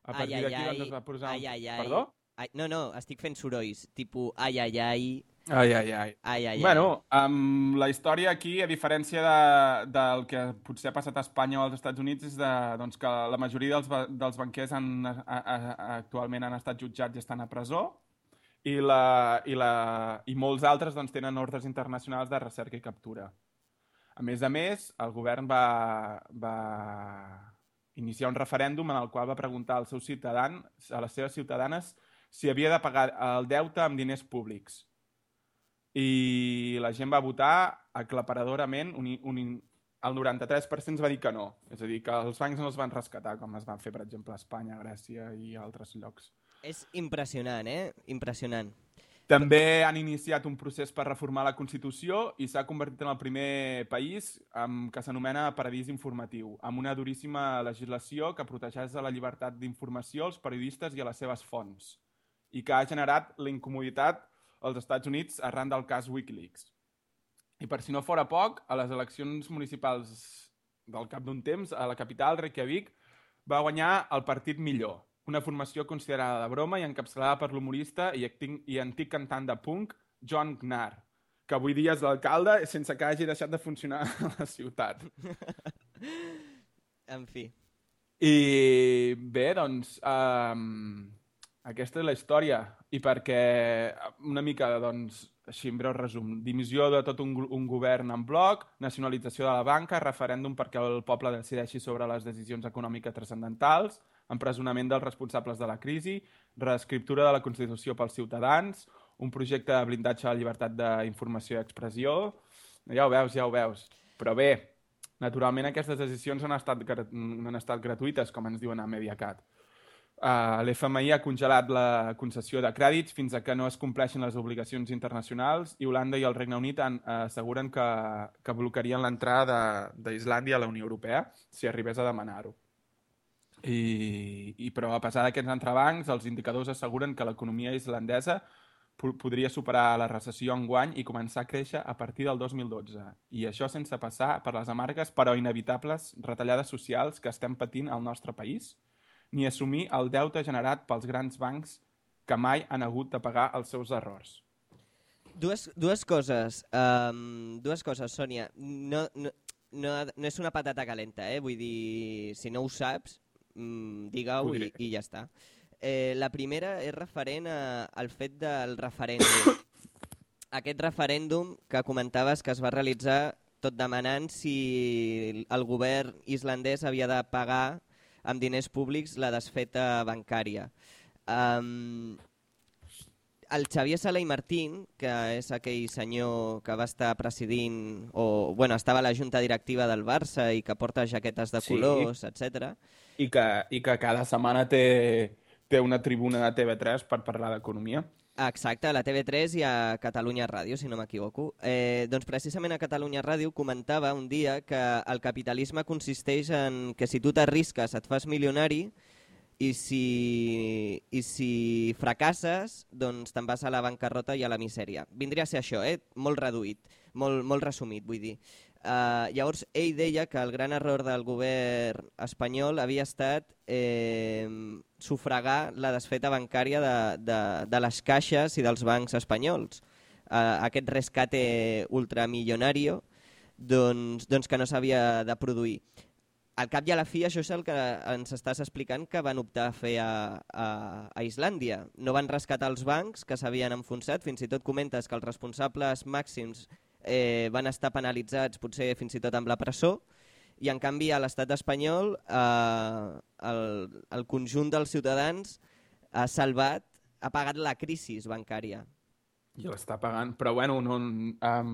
A partir d'aquí doncs, es va posar... Ai, ai, ai. Perdó? Ai, no, no, estic fent sorolls. Tipo, ai, ai, ai, Ai, ai, ai. ai, ai, bueno, amb la història aquí, a diferència de, del que potser ha passat a Espanya o als Estats Units, és de, doncs, que la majoria dels, dels banquers han, a, a, actualment han estat jutjats i estan a presó, i, la, i, la, i molts altres doncs, tenen ordres internacionals de recerca i captura. A més a més, el govern va, va iniciar un referèndum en el qual va preguntar als seus ciutadans, a les seves ciutadanes, si havia de pagar el deute amb diners públics. I la gent va votar aclaparadorament, un, un, el 93% va dir que no. És a dir, que els bancs no els van rescatar, com es van fer, per exemple, a Espanya, Grècia i altres llocs. És impressionant, eh? Impressionant. També han iniciat un procés per reformar la Constitució i s'ha convertit en el primer país amb, que s'anomena paradís informatiu, amb una duríssima legislació que protegeix de la llibertat d'informació als periodistes i a les seves fonts i que ha generat la incomoditat als Estats Units arran del cas Wikileaks. I per si no fora poc, a les eleccions municipals del cap d'un temps, a la capital, Reykjavik, va guanyar el partit millor, una formació considerada de broma i encapçalada per l'humorista i, i antic cantant de punk John Gnar, que avui dia és l'alcalde sense que hagi deixat de funcionar a la ciutat. En fi. I bé, doncs, um, aquesta és la història. I perquè una mica, doncs, així en breu resum, dimissió de tot un, un govern en bloc, nacionalització de la banca, referèndum perquè el poble decideixi sobre les decisions econòmiques transcendentals, empresonament dels responsables de la crisi, reescriptura de la Constitució pels ciutadans, un projecte de blindatge de la llibertat d'informació i expressió... Ja ho veus, ja ho veus. Però bé, naturalment aquestes decisions han estat, han estat gratuïtes, com ens diuen a Mediacat. Uh, L'FMI ha congelat la concessió de crèdits fins a que no es compleixin les obligacions internacionals i Holanda i el Regne Unit han, uh, asseguren que, que blocarien l'entrada d'Islàndia a la Unió Europea si arribés a demanar-ho. I, i, però a pesar d'aquests entrebancs, els indicadors asseguren que l'economia islandesa po- podria superar la recessió enguany i començar a créixer a partir del 2012. I això sense passar per les amargues però inevitables retallades socials que estem patint al nostre país, ni assumir el deute generat pels grans bancs que mai han hagut de pagar els seus errors. Dues, dues coses, um, dues coses, Sònia. No, no, no, no és una patata calenta, eh? Vull dir, si no ho saps, mm, digue-ho Ho i, i ja està. Eh, la primera és referent a, al fet del referèndum. Aquest referèndum que comentaves que es va realitzar tot demanant si el govern islandès havia de pagar amb diners públics la desfeta bancària. Um, el Xavier Sala i Martín, que és aquell senyor que va estar presidint, o bueno, estava a la junta directiva del Barça i que porta jaquetes de Sí. colors, etc. I que, i que cada setmana té, té una tribuna de TV3 per parlar d'economia. Exacte, a la TV3 i a Catalunya Ràdio, si no m'equivoco. Eh, doncs precisament a Catalunya Ràdio comentava un dia que el capitalisme consisteix en que si tu t'arrisques et fas milionari i si, i si fracasses, doncs te'n vas a la bancarrota i a la misèria. Vindria a ser això, eh? molt reduït, molt, molt resumit, vull dir. Uh, llavors, ell deia que el gran error del govern espanyol havia estat eh, sufragar la desfeta bancària de, de, de les caixes i dels bancs espanyols. Uh, aquest rescate ultramillonario doncs, doncs que no s'havia de produir. Al cap i a la fi, això és el que ens estàs explicant que van optar a fer a, a, a Islàndia. No van rescatar els bancs que s'havien enfonsat, fins i tot comentes que els responsables màxims eh, van estar penalitzats potser fins i tot amb la presó, i en canvi a l'estat espanyol eh, el, el conjunt dels ciutadans ha salvat, ha pagat la crisi bancària. I l'està pagant. Però bueno, no, um,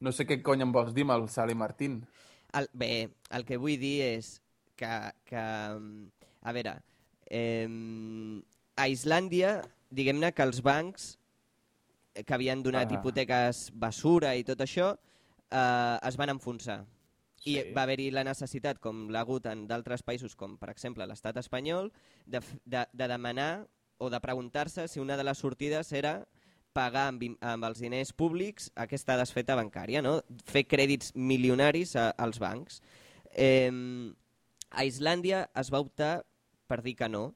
no sé què cony em vols dir amb el Sala i Martín. El, bé, el que vull dir és que, que a veure, eh, a Islàndia, diguem-ne que els bancs que havien donat Ah. hipoteques basura i tot això, eh, es van enfonsar. I Sí. va haver-hi la necessitat, com l'ha hagut en d'altres països, com per exemple l'estat espanyol, de, de, de demanar o de preguntar-se si una de les sortides era pagar amb, amb els diners públics aquesta desfeta bancària, no? fer crèdits milionaris a, als bancs. Eh, a Islàndia es va optar per dir que no,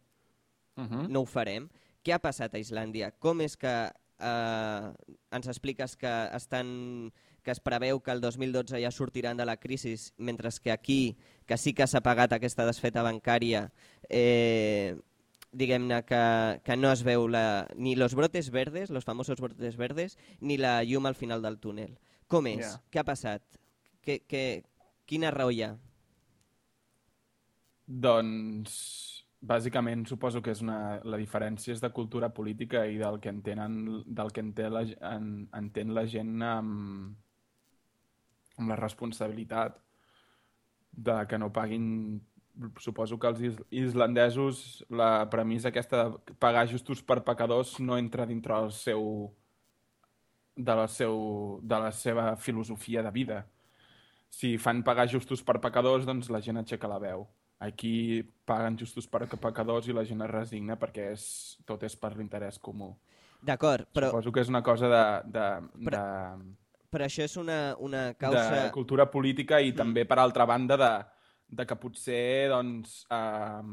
Uh -huh. no ho farem. Què ha passat a Islàndia? Com és que eh, ens expliques que estan que es preveu que el 2012 ja sortiran de la crisi, mentre que aquí, que sí que s'ha pagat aquesta desfeta bancària, eh, diguem-ne que, que no es veu la, ni los brotes verdes, los famosos brotes verdes, ni la llum al final del túnel. Com és? Ja. Què ha passat? Que, que, quina raó hi ha? Doncs, bàsicament, suposo que és una, la diferència és de cultura política i del que entenen, del que entén la, en, entén la gent amb, amb la responsabilitat de que no paguin... Suposo que els is- islandesos, la premissa aquesta de pagar justos per pecadors no entra dintre del seu, de, la seu, de la seva filosofia de vida. Si fan pagar justos per pecadors, doncs la gent aixeca la veu. Aquí paguen justos per pecadors i la gent es resigna perquè és, tot és per l'interès comú. D'acord, però, Suposo que és una cosa de, de, Però- de, però això és una, una de causa... cultura política i també, per altra banda, de, de que potser doncs, um,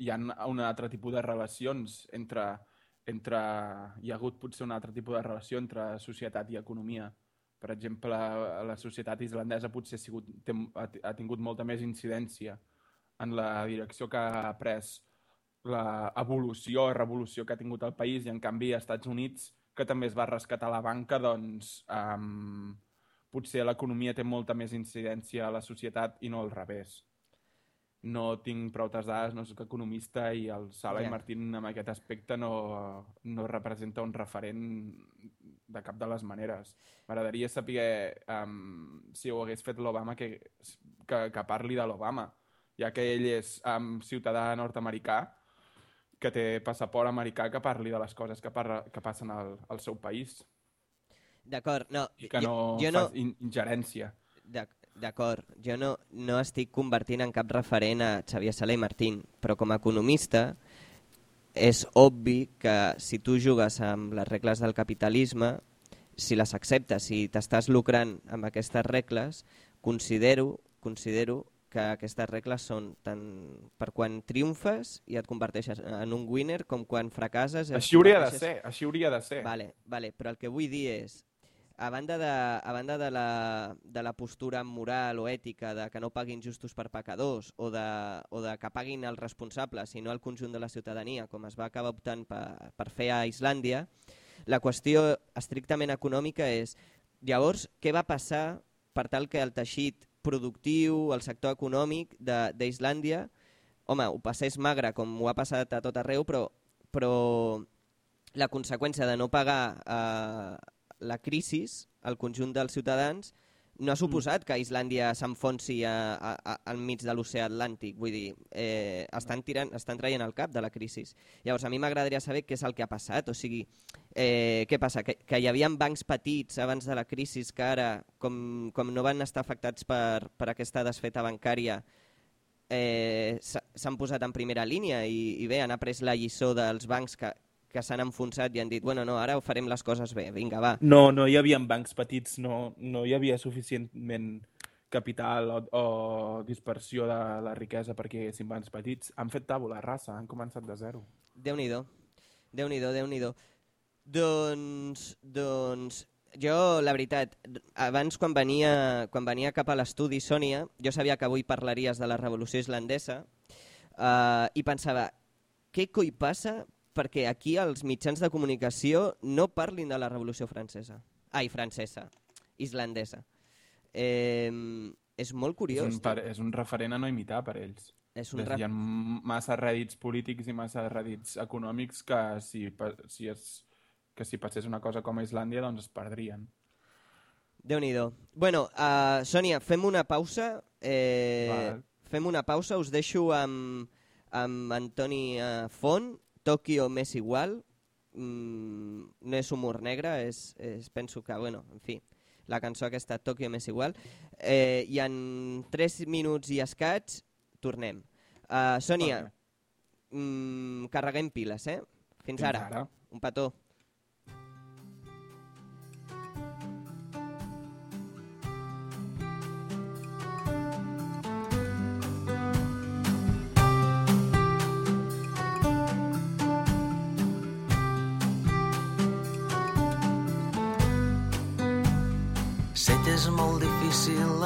hi ha un altre tipus de relacions entre, entre... Hi ha hagut potser un altre tipus de relació entre societat i economia. Per exemple, la societat islandesa potser ha, sigut, ha, tingut molta més incidència en la direcció que ha pres l'evolució, revolució que ha tingut el país i en canvi als Estats Units, que també es va rescatar la banca, doncs um, potser l'economia té molta més incidència a la societat i no al revés. No tinc prou dades, no sóc economista i el Sala Ja. i Martín en aquest aspecte no, no representa un referent de cap de les maneres. M'agradaria saber um, si ho hagués fet l'Obama que, que, que parli de l'Obama, ja que ell és um, ciutadà nord-americà, que té passaport americà, que parli de les coses que, parla, que passen al, al seu país D'acord, no, i que jo, no, jo no, fa in ingerència. d'ac- d'acord, jo no, no estic convertint en cap referent a Xavier Sala i Martín, però com a economista és obvi que si tu jugues amb les regles del capitalisme, si les acceptes, si t'estàs lucrant amb aquestes regles, considero, considero que aquestes regles són tant per quan triomfes i et converteixes en un winner com quan fracasses... Així hauria de converteixes- ser, així hauria de ser. Vale, vale, però el que vull dir és, a banda de, a banda de, la, de la postura moral o ètica de que no paguin justos per pecadors o de, o de que paguin els responsables, sinó el conjunt de la ciutadania, com es va acabar optant per, per fer a Islàndia, la qüestió estrictament econòmica és, llavors, què va passar per tal que el teixit productiu, el sector econòmic d'Islàndia, home, ho passés magre com ho ha passat a tot arreu, però, però la conseqüència de no pagar eh, la crisi al conjunt dels ciutadans no ha suposat que Islàndia s'enfonsi al mig de l'oceà Atlàntic. Vull dir, eh, estan, tirant, estan traient el cap de la crisi. Llavors, a mi m'agradaria saber què és el que ha passat. O sigui, eh, què passa? Que, que hi havia bancs petits abans de la crisi que ara, com, com no van estar afectats per, per aquesta desfeta bancària, eh, s'ha- s'han posat en primera línia i, i bé, han après la lliçó dels bancs que, que s'han enfonsat i han dit, bueno, no, ara ho farem les coses bé, vinga, va. No, no hi havia bancs petits, no, no hi havia suficientment capital o, o dispersió de la riquesa perquè hi haguessin bancs petits. Han fet tàbula rasa, han començat de zero. Déu-n'hi-do, Déu-n'hi-do, déu nhi déu Doncs, doncs, jo, la veritat, abans quan venia, quan venia cap a l'estudi, Sònia, jo sabia que avui parlaries de la revolució islandesa uh, i pensava, què coi passa perquè aquí els mitjans de comunicació no parlin de la revolució francesa. Ai, francesa, islandesa. Eh, és molt És curiós. un, per, és un referent a no imitar per ells. És un Des, rep- Hi ha massa rèdits polítics i massa rèdits econòmics que si, si, es, que si passés una cosa com a Islàndia doncs es perdrien. Déu-n'hi-do. Bueno, uh, Sònia, fem una pausa. Eh, Val. fem una pausa, us deixo amb, amb Antoni uh, Font, Tòquio més igual. Mm, no és humor negre, és, és, penso que, bueno, en fi, la cançó aquesta, Tòquio més igual. Eh, I en 3 minuts i escaig tornem. Uh, Sònia, mm, carreguem piles, eh? Fins, Fins ara. ara. Un petó.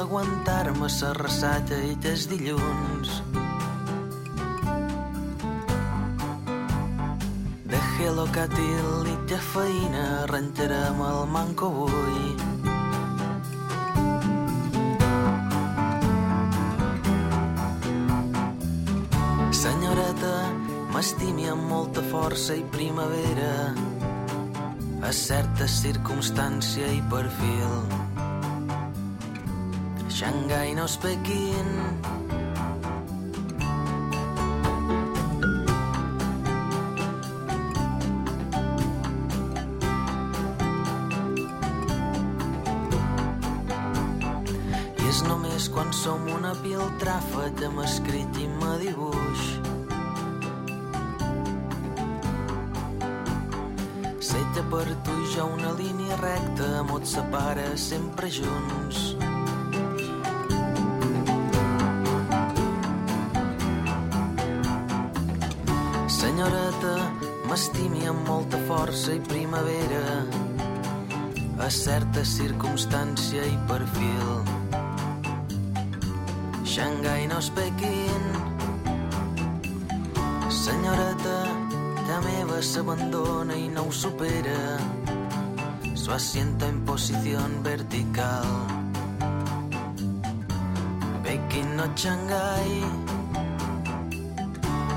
Aguantar-me sa ressaca i és dilluns. De Hello Catil i cafeïna rentarem el manco avui. Senyoreta, m'estimi amb molta força i primavera a certa circumstància i perfil. Xangai no és Pequín. I és només quan som una piltrafa que m'escrit i me dibuix. Que per tu i jo una línia recta mos separa sempre junts. Primavera a certa circumstància i perfil. Xangai no és Pequín. Senyoreta, la meva s'abandona i no ho supera. Su asiento en posición vertical. Pequín no Xangai.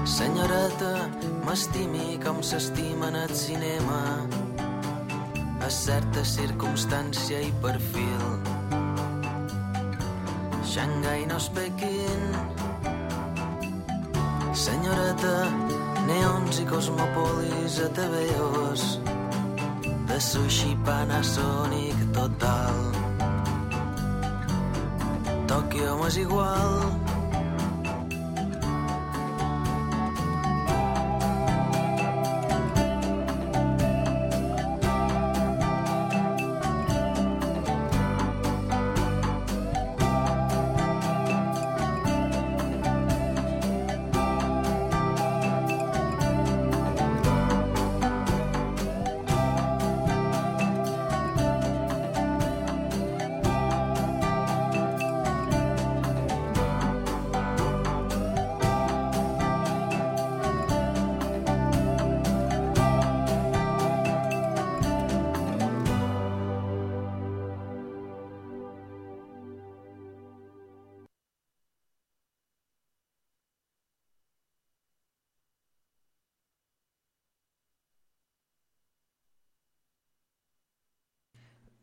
Senyoreta, m'estimi com s'estima en el cinema a certa circumstància i perfil. Xangai no és Pequín. Senyoreta, neons i cosmopolis a TVOs, de sushi Panasonic total. Tòquio m'és igual,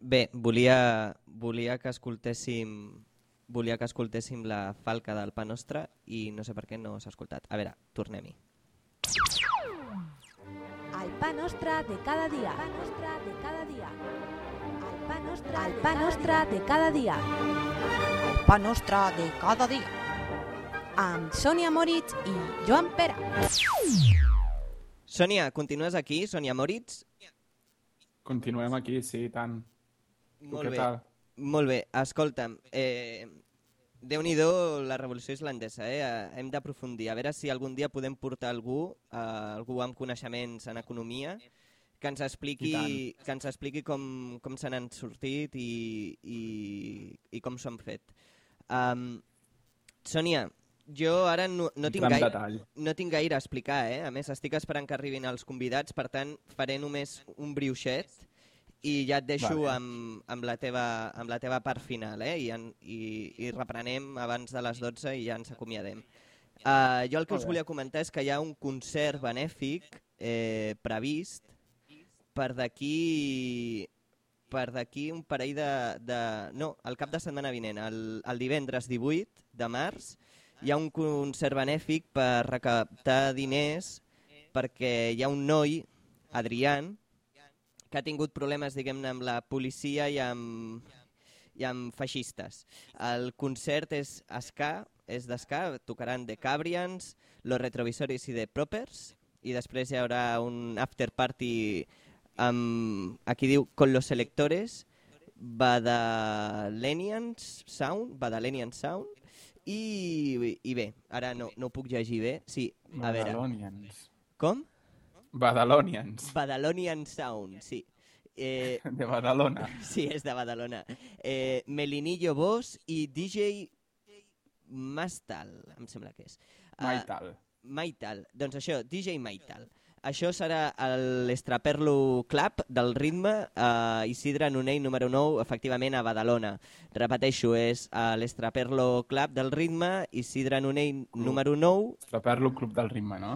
Bé, volia, volia que escoltéssim volia que escoltéssim la falca del pa nostre i no sé per què no s'ha escoltat. A veure, tornem-hi. El pa nostre de cada dia. El pa nostre de cada dia. El pa nostre, el pa nostre de cada dia. El pa nostre de cada dia. Amb Sònia Moritz i Joan Pera. Sònia, continues aquí? Sònia Moritz? Continuem aquí, sí, tant. Molt bé. tal? Molt bé, escolta'm, eh, Déu-n'hi-do la revolució islandesa, eh? hem d'aprofundir, a veure si algun dia podem portar algú, eh, algú amb coneixements en economia, que ens expliqui, que ens expliqui com, com se n'han sortit i, i, i com s'ho han fet. Um, Sònia, jo ara no, no, tinc gaire, detall. no tinc gaire a explicar, eh? a més estic esperant que arribin els convidats, per tant faré només un brioixet i ja et deixo Vale. amb, amb, la teva, amb la teva part final, eh? I, en, i, i reprenem abans de les 12 i ja ens acomiadem. Uh, jo el que us volia comentar és que hi ha un concert benèfic eh, previst per d'aquí per d'aquí un parell de, de... No, el cap de setmana vinent, el, el divendres 18 de març, hi ha un concert benèfic per recaptar diners perquè hi ha un noi, Adrián, que ha tingut problemes, diguem-ne, amb la policia i amb, i amb feixistes. El concert és ska, és d'esca, tocaran de Cabrians, Los Retrovisores i de Propers, i després hi haurà un after party amb, aquí diu, con los selectores, Badalenians Sound, Badalenian Sound, i, i bé, ara no, no ho puc llegir bé. Sí, a veure, com? Badalonians. Badalonian Sound, sí. Eh, De Badalona. sí, és de Badalona. Eh, Melinillo Bosch i DJ Mastal, em sembla que és. Ah, Maital. Maital. Doncs això, DJ Maital. Això serà l'Estraperlo Club del ritme a Isidre Nonell número 9, efectivament a Badalona. Repeteixo, és a l'Estraperlo Club del ritme, Isidre Nonell número 9, Traperlo Club del Ritme, no?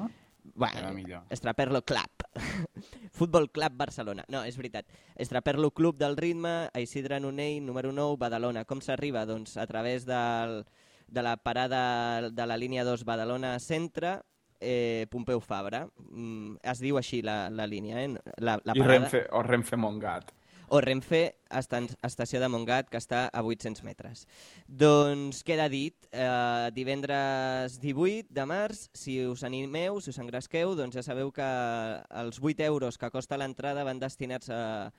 Bueno, millor. Estraperlo Club. Futbol Club Barcelona. No, és veritat. Estraperlo Club del Ritme, a Isidre Nonell, número 9, Badalona. Com s'arriba? Doncs a través del, de la parada de la línia 2 Badalona Centre, eh, Pompeu Fabra. Mm, es diu així la, la línia, eh? La, la I parada. Renfe, o Renfe Montgat. O Renfe, estació de Montgat, que està a 800 metres. Doncs queda dit, eh, divendres 18 de març, si us animeu, si us engresqueu, doncs ja sabeu que els 8 euros que costa l'entrada van destinats a,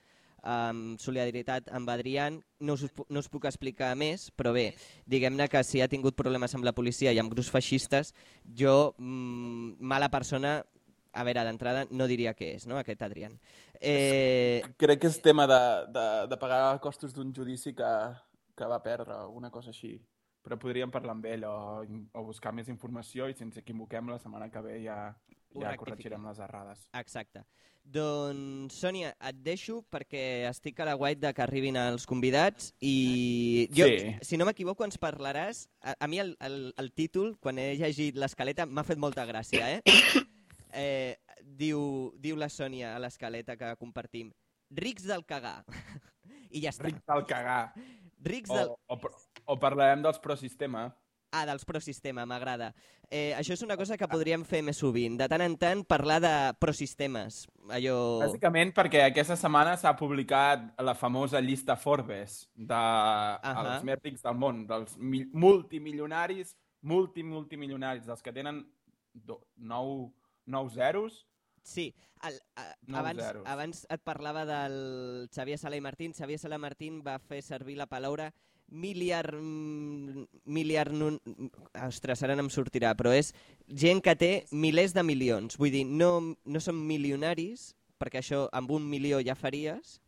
amb solidaritat amb Adrián. No us, no us puc explicar més, però bé, diguem-ne que si ha tingut problemes amb la policia i amb grups feixistes, jo, mm, mala persona, a veure, d'entrada no diria que és, no?, aquest Adrián. Eh, Crec que és tema de, de, de pagar costos d'un judici que, que va perdre, alguna cosa així. Però podríem parlar amb ell o, o buscar més informació i si ens equivoquem la setmana que ve ja, Ho ja corregirem les errades. Exacte. Doncs, Sònia, et deixo perquè estic a la guait de que arribin els convidats i jo, Sí. si no m'equivoco, ens parlaràs... A, a mi el, el, el títol, quan he llegit l'escaleta, m'ha fet molta gràcia, eh? Eh diu, diu la Sònia a l'escaleta que compartim rics del cagar. I ja està. Ric del cagar. Rics O, del... o, o parlarem dels prosistema. Ah, dels prosistema, m'agrada. Eh, això és una cosa que podríem fer més sovint. De tant en tant parlar de prosistemes. Allò... Bàsicament perquè aquesta setmana s'ha publicat la famosa llista Forbes dels Ahà. més rics del món, dels mi multimilionaris, multimultimilionaris, dels que tenen do, nou, nou zeros. Sí, el, a, Nou abans, zeros. abans et parlava del Xavier Sala i Martín. Xavier Sala i Martín va fer servir la paraula miliar... mm, miliar nun, ostres, ara no em sortirà, però és gent que té milers de milions. Vull dir, no, no són milionaris, perquè això amb un milió ja faries,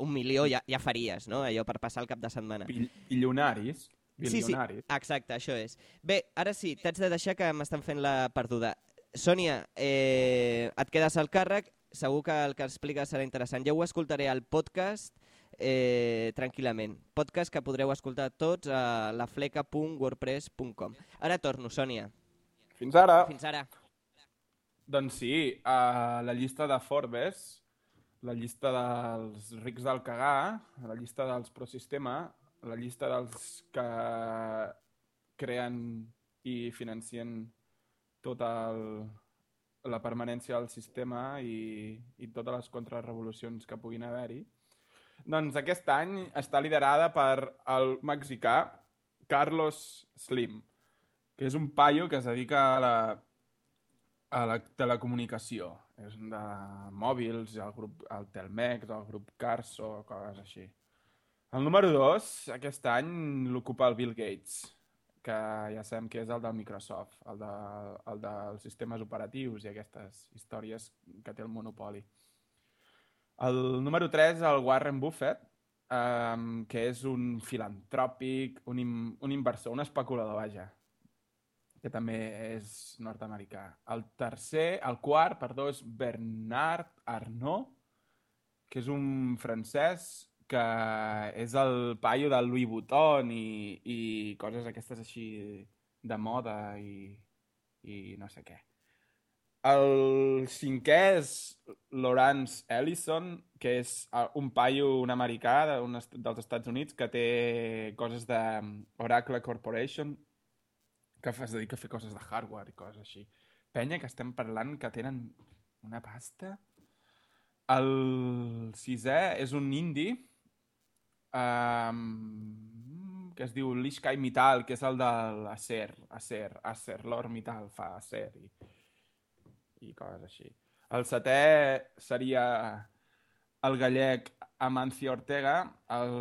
un milió ja, ja faries, no? Allò per passar el cap de setmana. Bil bilionaris. Sí, sí, exacte, això és. Bé, ara sí, t'haig de deixar que m'estan fent la perduda. Sònia, eh, et quedes al càrrec, segur que el que expliques serà interessant. Jo ho escoltaré al podcast eh, tranquil·lament. Podcast que podreu escoltar tots a lafleca.wordpress.com. Ara torno, Sònia. Fins ara. Fins ara. Doncs sí, a la llista de Forbes la llista dels rics del cagar, la llista dels prosistema, la llista dels que creen i financien tota el, la permanència del sistema i, i totes les contrarrevolucions que puguin haver-hi. Doncs aquest any està liderada per el mexicà Carlos Slim, que és un paio que es dedica a la, a la telecomunicació. És de mòbils, el grup el Telmex, el grup Carso, coses així. El número 2, aquest any, l'ocupa el Bill Gates, que ja sabem que és el del Microsoft, el, de, el dels sistemes operatius i aquestes històries que té el monopoli. El número 3, el Warren Buffett, um, que és un filantròpic, un, im, un inversor, un especulador, vaja, que també és nord-americà. El tercer, el quart, perdó, és Bernard Arnault, que és un francès que és el paio del Louis Vuitton i, i coses aquestes així de moda i, i no sé què. El cinquè és Lawrence Ellison, que és eh, un paio, un americà d'un est- dels Estats Units que té coses de Oracle Corporation, que es dedica a fer coses de hardware i coses així. Penya, que estem parlant que tenen una pasta. El sisè és un indi um, que es diu Lishkai Mittal, que és el de l'Acer, Acer, Acer, l'Or Mittal fa Acer i, i coses així. El setè seria el gallec Amancio Ortega, el,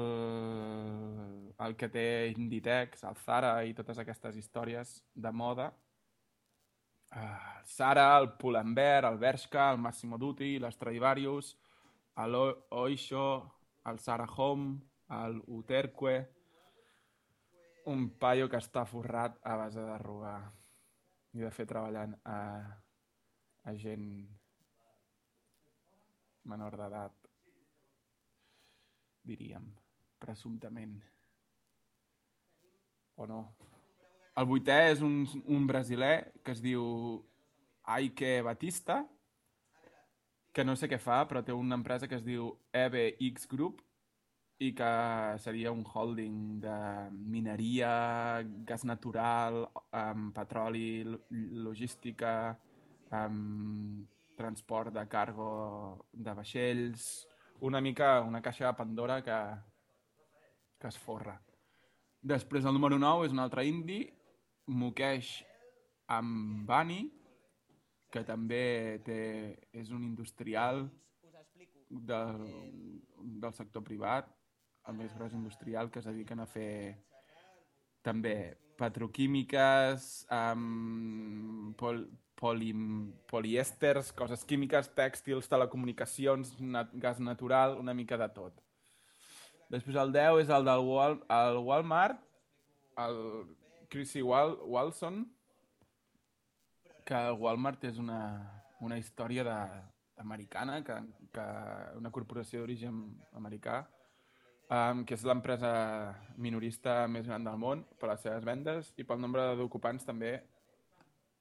el que té Inditex, el Zara i totes aquestes històries de moda. Uh, el Zara, el Pull&Bear, el Bershka, el Massimo Dutti, l'Stradivarius, l'Oixo, el Zara Home, el Uterque, un paio que està forrat a base de robar i de fer treballant a, a gent menor d'edat, diríem, presumptament. O no? El vuitè és un, un brasiler que es diu Aike Batista, que no sé què fa, però té una empresa que es diu EBX Group i que seria un holding de mineria, gas natural, um, petroli, lo- logística, um, transport de cargo de vaixells, una mica una caixa de Pandora que, que es forra. Després el número 9 és un altre indi, Mukesh Ambani, que també té, és un industrial del, del sector privat, el més gros industrial, que es dediquen a fer també petroquímiques, um, pol, poli, polièsters, coses químiques, tèxtils, telecomunicacions, nat, gas natural, una mica de tot. Després el 10 és el del Wal, el Walmart, el Chrissy Wal, Walson, que Walmart és una, una història de, americana, que, que una corporació d'origen americà, um, que és l'empresa minorista més gran del món per les seves vendes i pel nombre d'ocupants també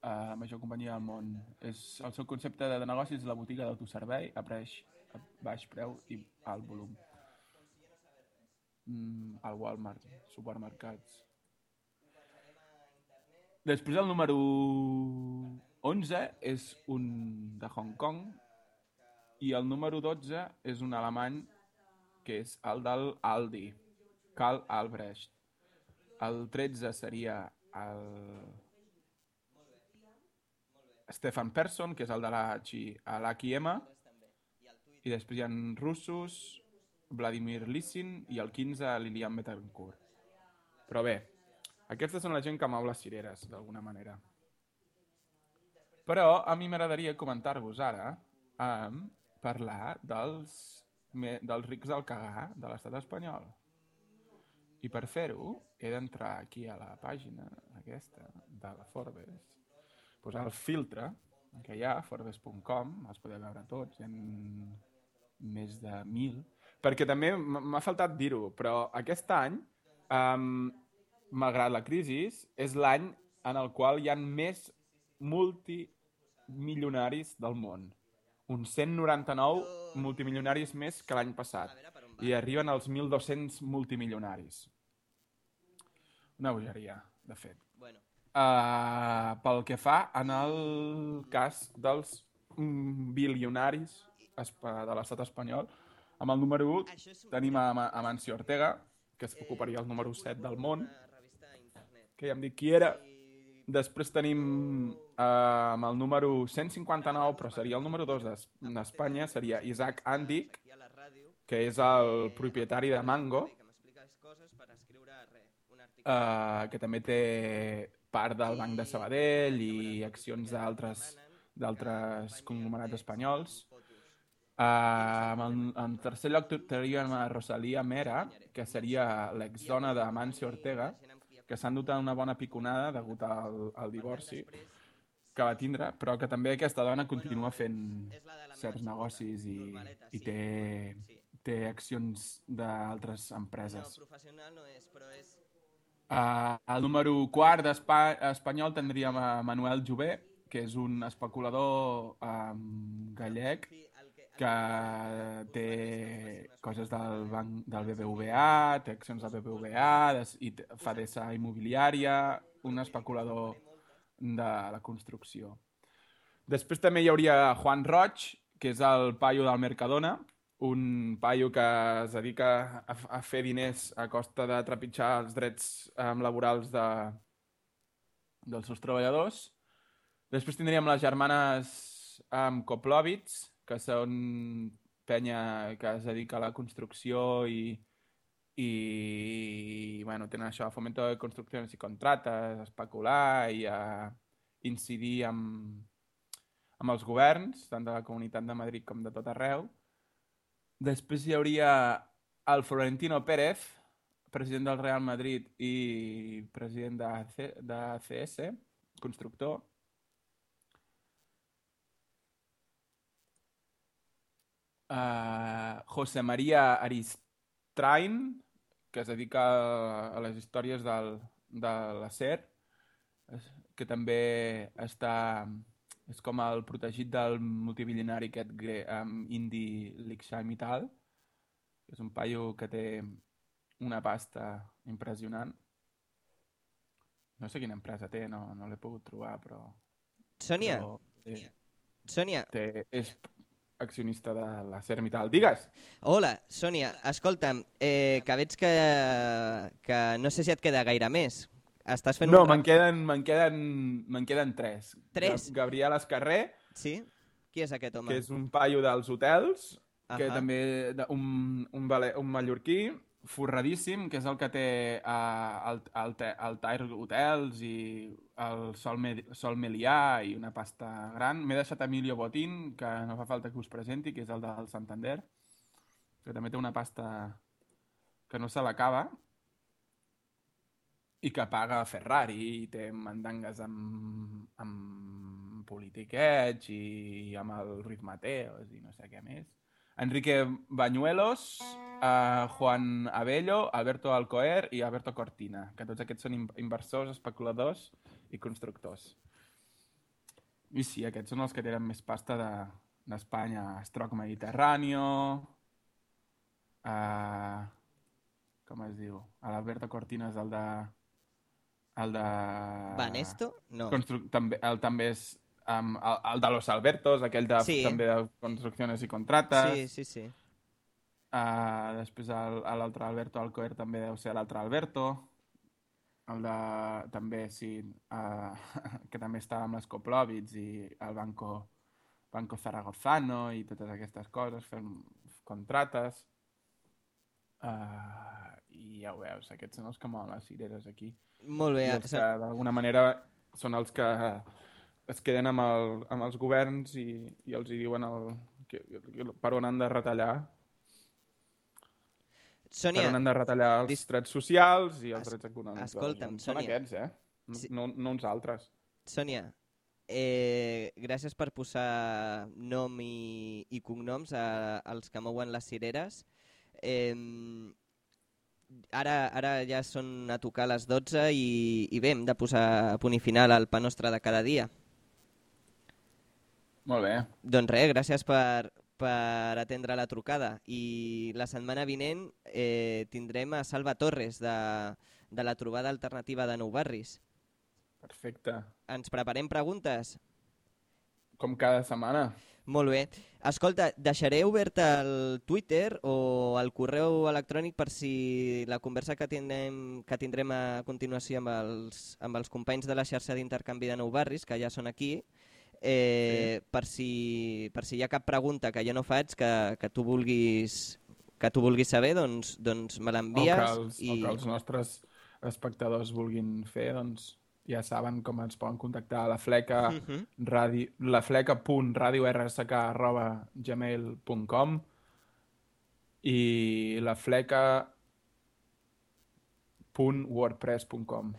la major companyia del món. És, el seu concepte de negoci és la botiga d'autoservei a, preix, a baix preu i alt volum. Mm, al Walmart, supermercats. Després el número 11 és un de Hong Kong i el número 12 és un alemany que és el del Aldi, Karl Albrecht. El 13 seria el Stefan Persson, que és el de la l'HM, i després hi ha russos, Vladimir Lissin i el 15 Lilian Betancourt. Però bé, aquestes són la gent que mou les cireres, d'alguna manera. Però a mi m'agradaria comentar-vos ara um, parlar dels, dels rics del cagar de l'estat espanyol. I per fer-ho he d'entrar aquí a la pàgina aquesta de la Forbes, posar el filtre que hi ha, forbes.com, els podeu veure tots, hi ha més de mil, perquè també m'ha faltat dir-ho, però aquest any, um, malgrat la crisi, és l'any en el qual hi ha més multimilionaris del món. Uns 199 multimilionaris més que l'any passat i arriben als 1.200 multimilionaris. Una bogeria, de fet. Bueno, Uh, pel que fa en el cas dels bilionaris de l'estat espanyol, amb el número 1 això és tenim a, a Mancio Ortega, que es ocuparia el número 7 del món, d'internet. que ja hem dit qui era. Després tenim eh, amb el número 159, però seria el número 2 d'Es- d'Espanya, seria Isaac Andic, que és el propietari de Mango, eh, que també té part del Banc de Sabadell i accions d'altres d'altres conglomerats espanyols. Uh, en, en tercer lloc teníem a Rosalía Mera, que seria l'exdona de Mancio Ortega, que s'ha endut una bona piconada degut al, al divorci que va tindre, però que també aquesta dona continua fent certs negocis i, i té, té accions d'altres No, empreses. professional no és, però és... Uh, el número quart d'Espa espanyol tindríem a Manuel Jové, que és un especulador um, gallec Sí, que... té coses del, banc, del BBVA, té accions del BBVA des, i fa d'essa immobiliària, un especulador de la construcció. Després també hi hauria Juan Roig, que és el paio del Mercadona, un paio que es dedica a, a fer diners a costa de trepitjar els drets eh, laborals de, dels seus treballadors. Després tindríem les germanes um, Koplovits, que són penya que es dedica a la construcció i, i bueno, tenen això, fomento de construccions i contrates, especular i a incidir amb, amb els governs, tant de la Comunitat de Madrid com de tot arreu. Després hi hauria el Florentino Pérez, president del Real Madrid i president de, C de CS, constructor. Uh, José María Aristrain, que es dedica a, a les històries del, de l'acer, es- que també està és com el protegit del multimilionari aquest gre, um, indi Likshay Mittal, que és un paio que té una pasta impressionant. No sé quina empresa té, no, no l'he pogut trobar, però... Sònia, però té, Sònia, té, és accionista de l'acer Mittal. Digues! hola, Sònia, escolta'm, eh, que veig que, que no sé si et queda gaire més. Estàs fent No, un... me'n queden, me'n queden, me'n queden tres. Tres? Gab- Gabriel Escarrer, Sí? Qui és aquest home? que és un paio dels hotels, que Ahà. també de- un, un, vale, un mallorquí forradíssim, que és el que té uh, el, el, el Tire Hotels i el Sol, Med Sol Melià i una pasta gran. M'he deixat Emilio Botín, que no fa falta que us presenti, que és el del Santander, que també té una pasta que no se l'acaba i que paga Ferrari i té mandangues amb, amb politiquets i amb el Ruiz Mateos i no sé què més. Enrique Bañuelos, uh, Juan Abello, Alberto Alcoer i Alberto Cortina, que tots aquests són in- inversors, especuladors i constructors. I sí, aquests són els que tenen més pasta de- d'Espanya. De, Estroc Mediterráneo, uh, com es diu? L'Alberto Cortina és el de... El de... Banesto? No. Constru també, el també és um, el, el de Los Albertos, aquell de, Sí. també de construccions i contrates. Sí, sí, sí. Uh, després l'altre Alberto Alcoer també deu ser l'altre Alberto. El de, també, sí, uh, que també està amb les Koplovits i el Banco, Banco Zaragozano i totes aquestes coses, fent contrates. Uh, I ja ho veus, aquests són els que mouen les cireres aquí. Molt bé. I els sa- que d'alguna manera són els que es queden amb, el, amb els governs i, i els hi diuen el, que, per on han de retallar Sònia, per on han de retallar els dis- drets socials i els Es- drets econòmics. escolta'm, Doncs Són Sònia. aquests, eh? No, Sí. no, no uns altres. Sònia, eh, gràcies per posar nom i, i cognoms a, als que mouen les cireres. Eh, ara, ara ja són a tocar les 12 i, i bé, hem de posar punt i final al pa nostre de cada dia. Molt bé. Doncs res, gràcies per, per atendre la trucada. I la setmana vinent eh, tindrem a Salva Torres de, de la trobada alternativa de Nou Barris. Perfecte. Ens preparem preguntes? Com cada setmana. Molt bé. Escolta, deixaré obert el Twitter o el correu electrònic per si la conversa que tindrem, que tindrem a continuació amb els, amb els companys de la xarxa d'intercanvi de Nou Barris, que ja són aquí, eh, per, si, per si hi ha cap pregunta que jo no faig que, que tu vulguis que tu vulguis saber, doncs, doncs me O que, l'envies els, o que els nostres espectadors vulguin fer, doncs ja saben com ens poden contactar. A la fleca Mhm. radi, la fleca.radiorsk arroba gmail.com i la fleca wordpress.com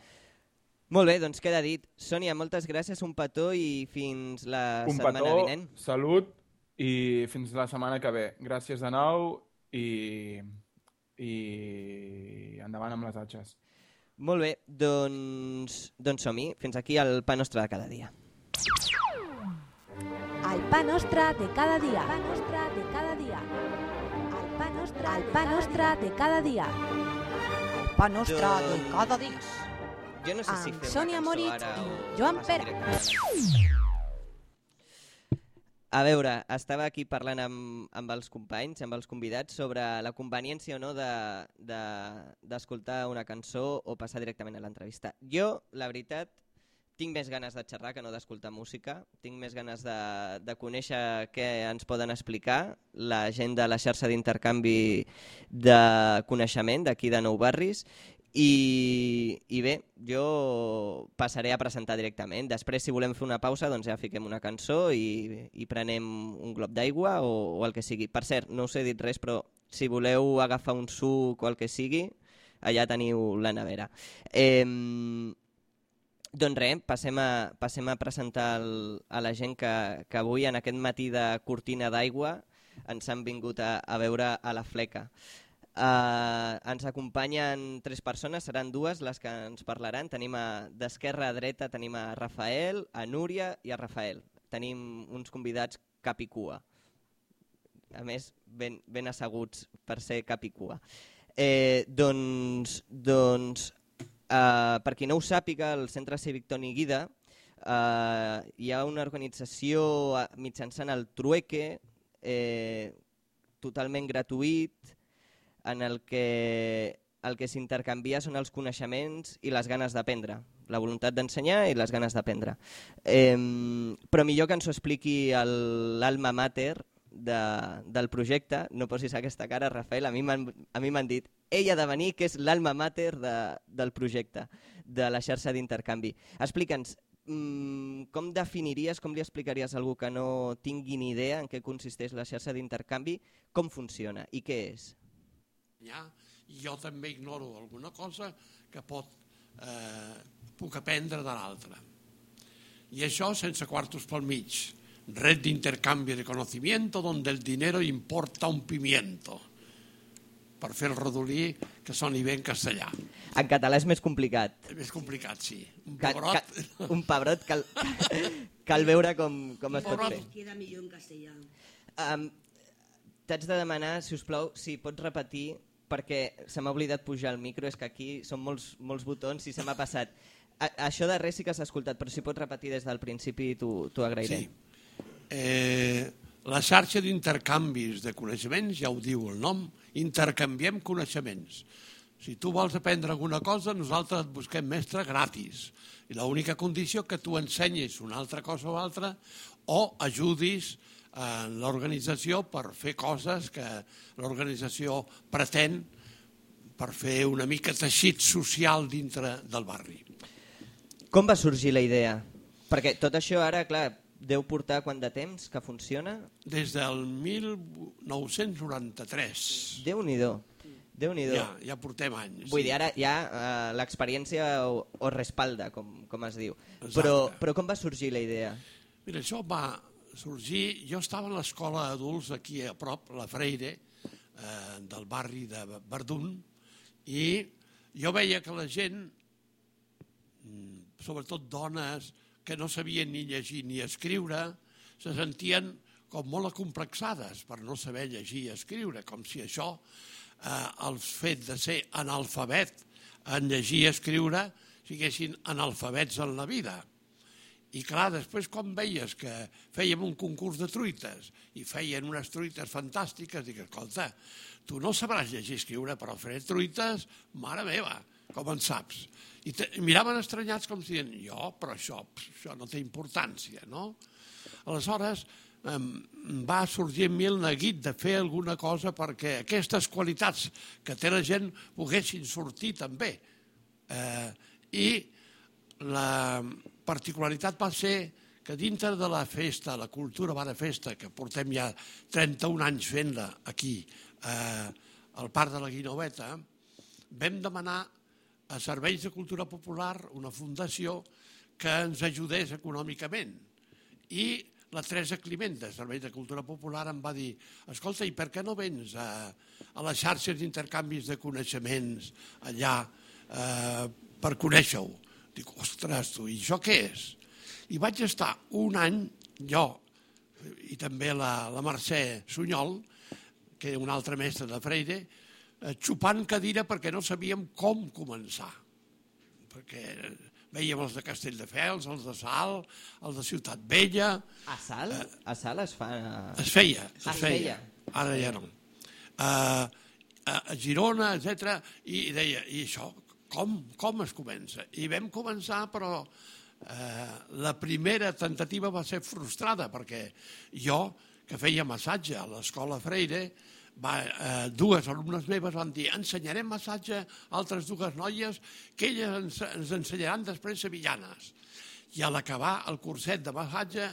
Molt bé, doncs queda dit. Sònia, moltes gràcies, un petó i fins la Un setmana petó, vinent. salut i fins la setmana que ve. Gràcies de nou i, i endavant amb les atxes. Molt bé, doncs, doncs som-hi. Fins aquí el pa nostre de cada dia. El pa nostre de cada dia. El pa nostre de cada dia. El pa nostre, el pa nostre de cada dia. El pa nostre de Doncs- cada dia. Jo no sé si Amb fer Sònia Moritz i Joan Pera. A veure, estava aquí parlant amb, amb els companys, amb els convidats, sobre la conveniència o no d'escoltar de, d'escoltar una cançó o passar directament a l'entrevista. Jo, la veritat, tinc més ganes de xerrar que no d'escoltar música. Tinc més ganes de, de conèixer què ens poden explicar la gent de la xarxa d'intercanvi de coneixement d'aquí de Nou Barris i, I bé, jo passaré a presentar directament. Després, si volem fer una pausa, doncs ja fiquem una cançó i, i prenem un glob d'aigua o, o el que sigui. Per cert, no us he dit res, però si voleu agafar un suc o el que sigui, allà teniu la nevera. Eh, doncs res, passem a, passem a presentar el, a la gent que, que avui, en aquest matí de cortina d'aigua, ens han vingut a, a veure a la fleca. Uh, ens acompanyen tres persones, seran dues les que ens parlaran. Tenim d'esquerra a dreta tenim a Rafael, a Núria i a Rafael. Tenim uns convidats cap i cua. A més, ben, ben asseguts per ser cap i cua. Eh, doncs, doncs uh, per qui no ho sàpiga, el Centre Cívic Toni Guida uh, hi ha una organització mitjançant el Trueque eh, totalment gratuït en el que el que s'intercanvia són els coneixements i les ganes d'aprendre, la voluntat d'ensenyar i les ganes d'aprendre. Eh, però millor que ens ho expliqui l'alma mater de, del projecte, no posis aquesta cara, Rafael, a mi m'han dit ell ha de venir, que és l'alma mater de, del projecte, de la xarxa d'intercanvi. Explica'ns, mm, com definiries, com li explicaries a algú que no tingui ni idea en què consisteix la xarxa d'intercanvi, com funciona i què és? Ja, i jo també ignoro alguna cosa que pot, eh, puc aprendre de l'altre. I això sense quartos pel mig. Red de intercambio de conocimiento donde el dinero importa un pimiento. Per fer el rodolí que soni bé en castellà. En català és més complicat. És més complicat, sí. Un Ca, pebrot, ca, un pebrot cal, cal veure com, com es pot Pebrot. fer. Queda millor en castellà. Um, T'haig de demanar, si us plau, si pots repetir, perquè se m'ha oblidat pujar el micro, és que aquí són molts, molts botons i se m'ha passat. A, això de res sí que s'ha escoltat, però si pots repetir des del principi t'ho agrairé. Sí. Eh, la xarxa d'intercanvis de coneixements, ja ho diu el nom, intercanviem coneixements. Si tu vols aprendre alguna cosa, nosaltres et busquem mestre gratis. I l'única condició que tu ensenyis una altra cosa o altra o ajudis a l'organització per fer coses que l'organització pretén per fer una mica teixit social dintre del barri. Com va sorgir la idea? Perquè tot això ara, clar, deu portar quant de temps que funciona? Des del 1993. Déu-n'hi-do. déu nhi Ja, ja portem anys. Vull sí. dir, ara ja eh, l'experiència ho, ho respalda, com, com es diu. Exacte. Però, però com va sorgir la idea? Mira, això va sorgir... Jo estava a l'escola adults aquí a prop, la Freire, eh, del barri de Verdun, i jo veia que la gent, mm, sobretot dones, que no sabien ni llegir ni escriure, se sentien com molt acomplexades per no saber llegir i escriure, com si això, eh, el fet de ser analfabet en llegir i escriure, siguessin analfabets en la vida. I clar, després quan veies que fèiem un concurs de truites i feien unes truites fantàstiques, dic, escolta, tu no sabràs llegir i escriure, però faré truites, mare meva, com en saps? I te, miraven estranyats com si dient, jo, però això, això no té importància, no? Aleshores, va sorgir en mi el neguit de fer alguna cosa perquè aquestes qualitats que té la gent poguessin sortir també. Eh, I la particularitat va ser que dintre de la festa, la cultura va de festa, que portem ja 31 anys fent-la aquí, eh, al Parc de la Guinoveta, vam demanar a Serveis de Cultura Popular una fundació que ens ajudés econòmicament. I la Teresa Climent, de Serveis de Cultura Popular, em va dir escolta, i per què no vens a, a les xarxes d'intercanvis de coneixements allà eh, per conèixer-ho? Dic, ostres, tu, i això què és? I vaig estar un any, jo, i també la, la Mercè Sunyol, que era un altre mestre de Freire, eh, xupant cadira perquè no sabíem com començar. Perquè veiem els de Castelldefels, els de Sal, els de Ciutat Vella... A Sal? A Sal es fa... Es feia, es, Es feia. feia. Ara ja no. A a Girona, etc. I deia, i això, com, com es comença? I vam començar, però eh, la primera tentativa va ser frustrada, perquè jo, que feia massatge a l'escola Freire, va, eh, dues alumnes meves van dir ensenyarem massatge a altres dues noies que elles ens, ens ensenyaran després sevillanes. I a l'acabar el curset de massatge,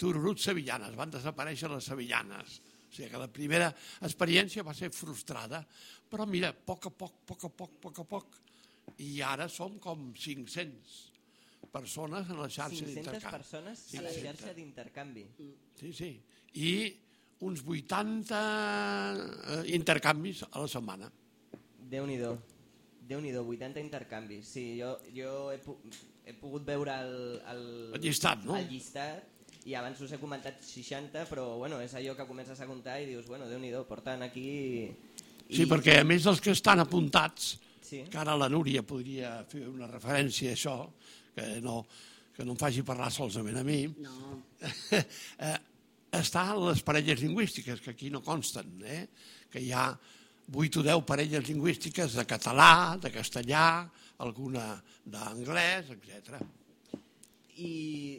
tururut sevillanes, van desaparèixer les sevillanes. O sigui que la primera experiència va ser frustrada, però mira, a poc a poc, a poc a poc, a poc a poc, i ara som com 500 persones en la xarxa 500 d'intercanvi. persones a la xarxa d'intercanvi. Sí, sí. I uns 80 eh, intercanvis a la setmana. Déu-n'hi-do. Déu-n'hi-do, 80 intercanvis. Sí, jo, jo he, pu he pogut veure el, el, El llistat, no? el llistat i abans us he comentat 60, però bueno, és allò que comences a comptar i dius, bueno, Déu-n'hi-do, porten aquí... I... Sí, perquè a més dels que estan apuntats, Sí. que ara la Núria podria fer una referència a això, que no, que no em faci parlar solament a mi, No, eh, estan les parelles lingüístiques, que aquí no consten, eh? que hi ha 8 o 10 parelles lingüístiques de català, de castellà, alguna d'anglès, etc. I,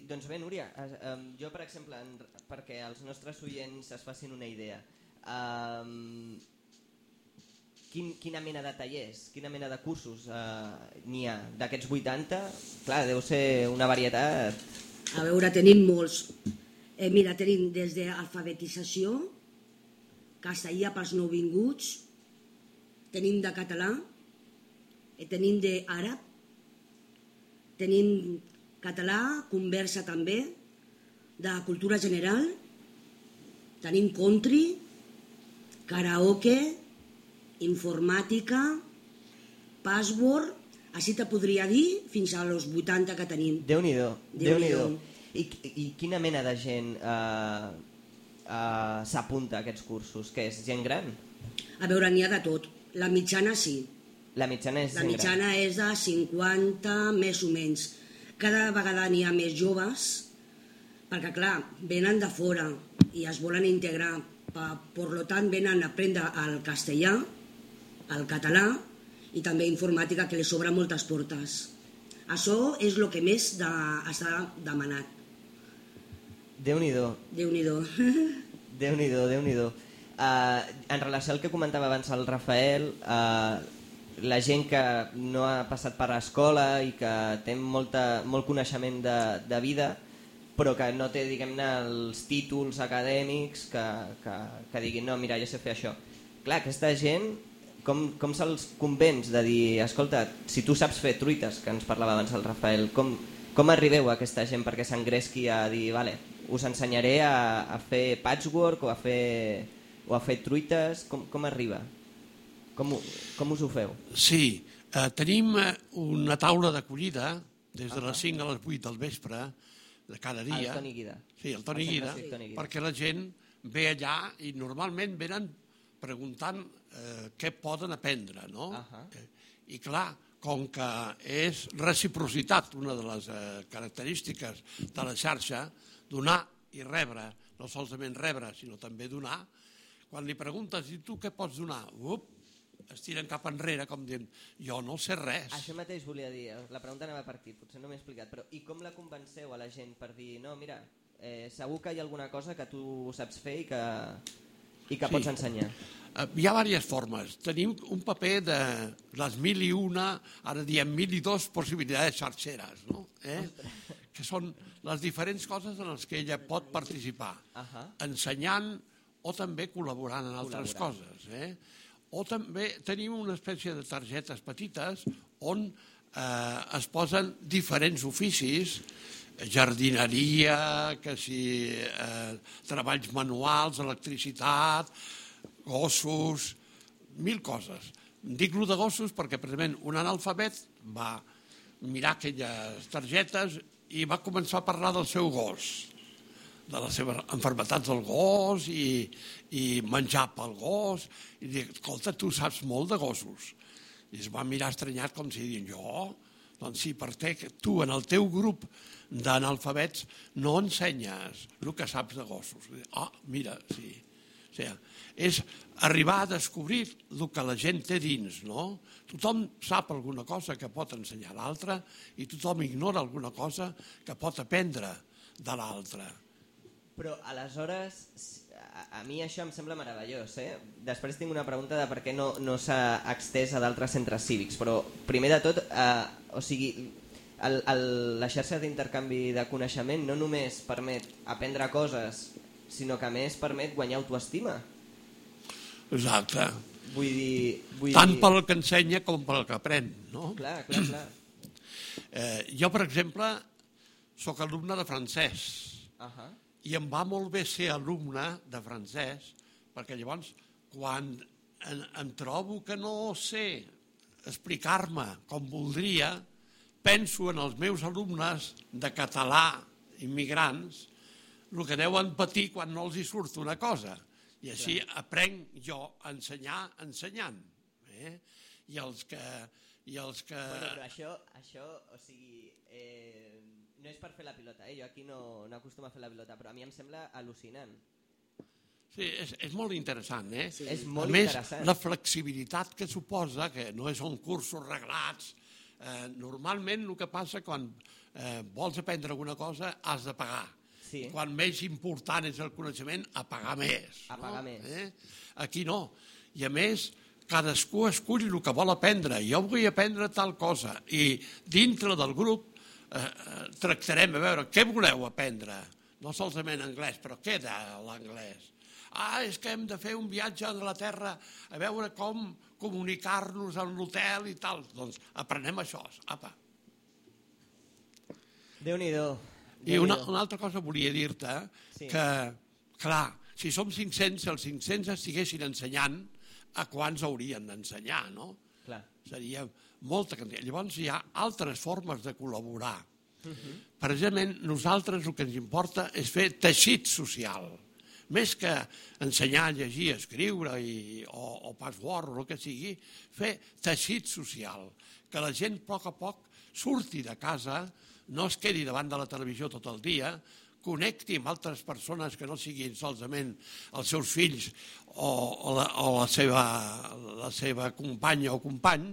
doncs bé, Núria, eh, em, jo, per exemple, en, perquè els nostres oients es facin una idea, um, quin, quina mena de tallers, quina mena de cursos eh, n'hi ha? D'aquests 80, clar, deu ser una varietat... a veure, tenim molts. Eh, mira, tenim des d'alfabetització, castellà pels nouvinguts, tenim de català, eh, tenim d'àrab, tenim català, conversa també, de cultura general, tenim country, karaoke, informàtica, password, així te podria dir fins a los 80 que tenim. Déu-n'hi-do, Déu-n'hi-do. Déu-n'hi-do. I, I quina mena de gent eh, eh, s'apunta a aquests cursos? Què és, gent gran? A veure, n'hi ha de tot. La mitjana sí. La mitjana és La mitjana és de 50 més o menys. Cada vegada n'hi ha més joves, perquè clar, venen de fora i es volen integrar. Per, per lo tant, venen a aprendre el castellà, el català i també informàtica, que li s'obre moltes portes. Això és el que més de, està demanat. Déu-n'hi-do, Déu-n'hi-do. Déu-n'hi-do, déu nhi déu uh, En relació al que comentava abans el Rafael, uh, la gent que no ha passat per escola i que té molta, molt coneixement de, de vida, però que no té, diguem-ne, els títols acadèmics que, que, que diguin, no, mira, jo sé fer això. Clar, aquesta gent, com, com se'ls convenç de dir, escolta, si tu saps fer truites, que ens parlava abans el Rafael, com, com arribeu a aquesta gent perquè s'engresqui a dir, vale, us ensenyaré a, a fer patchwork o a fer, o a fer truites, com, com arriba? Com, com us ho feu? Sí, eh, tenim eh, una taula d'acollida des de les 5 a les 8 del vespre de cada dia. El Toni Guida. Sí, el Toni El Guida, Cívic Toni Guida. perquè la gent ve allà i normalment venen preguntant eh, què poden aprendre, no? Ahà. Eh, I clar, com que és reciprocitat una de les eh, característiques de la xarxa, donar i rebre, no solament rebre, sinó també donar, quan li preguntes, i tu què pots donar? Up, es tiren cap enrere com dient, jo no sé res. Això mateix volia dir, eh, la pregunta anava per aquí, potser no m'he explicat, però i com la convenceu a la gent per dir, no, mira, eh, segur que hi ha alguna cosa que tu saps fer i que, i que Sí. pots ensenyar? Eh, Hi ha diverses formes. Tenim un paper de les mil i una, ara diem mil i dos possibilitats xarxeres, no? Eh? que són les diferents coses en les que ella pot participar, Ahà. ensenyant o també col·laborant en altres Col·laborant. coses. Eh? O també tenim una espècie de targetes petites on eh, es posen diferents oficis, jardineria, que si eh, treballs manuals, electricitat, gossos, mil coses. Dic lo de gossos perquè precisament un analfabet va mirar aquelles targetes i va començar a parlar del seu gos, de les seves enfermetats del gos i, i menjar pel gos. I dic, escolta, tu saps molt de gossos. I es va mirar estranyat com si dient, jo? Doncs sí, per te, que tu en el teu grup d'analfabets no ensenyes el que saps de gossos. Ah, mira, sí. O sigui, és arribar a descobrir el que la gent té dins, no? Tothom sap alguna cosa que pot ensenyar l'altre i tothom ignora alguna cosa que pot aprendre de l'altre. Però aleshores, a, a mi això em sembla meravellós. Eh? Després tinc una pregunta de per què no, no s'ha extès a d'altres centres cívics, però primer de tot, eh, o sigui, el, el, la xarxa d'intercanvi de coneixement no només permet aprendre coses, sinó que a més permet guanyar autoestima. Exacte. Vull dir... Vull Tant dir... pel que ensenya com pel que aprèn, no? Clar, clar, clar. Eh, jo, per exemple, sóc alumne de francès Uh -huh. i em va molt bé ser alumne de francès perquè llavors quan em, em trobo que no sé explicar-me com voldria penso en els meus alumnes de català immigrants el que deuen patir quan no els hi surt una cosa i així aprenc jo a ensenyar ensenyant eh? i els que i els que Bueno, però això, això, o sigui, eh, no és per fer la pilota, eh? jo aquí no, no acostumo a fer la pilota, però a mi em sembla al·lucinant. Sí, és, és molt interessant, eh? Sí. És molt a més, interessant. la flexibilitat que suposa, que no són cursos reglats, eh, normalment el que passa quan eh, vols aprendre alguna cosa has de pagar. Sí. Quan més important és el coneixement, a pagar més. A pagar més. Eh? Aquí no. I a més, cadascú escull el que vol aprendre. Jo vull aprendre tal cosa. I dintre del grup eh, eh, tractarem a veure què voleu aprendre. No solament anglès, però què de l'anglès? Ah, és que hem de fer un viatge a Anglaterra a veure com comunicar-nos en l'hotel i tal. Doncs aprenem això. Apa. Déu-n'hi-do. I una, una altra cosa volia dir-te, Sí. que, clar, si som 500, si els 500 estiguessin ensenyant, a quants haurien d'ensenyar, no? Clar. Seria molta quantitat. Llavors hi ha altres formes de col·laborar. Precisament nosaltres el que ens importa és fer teixit social. Més que ensenyar a llegir, a escriure i, o, o password o el que sigui, fer teixit social. Que la gent a poc a poc surti de casa, no es quedi davant de la televisió tot el dia, connecti amb altres persones que no siguin solament els seus fills o, o, la, o la, seva, la seva companya o company,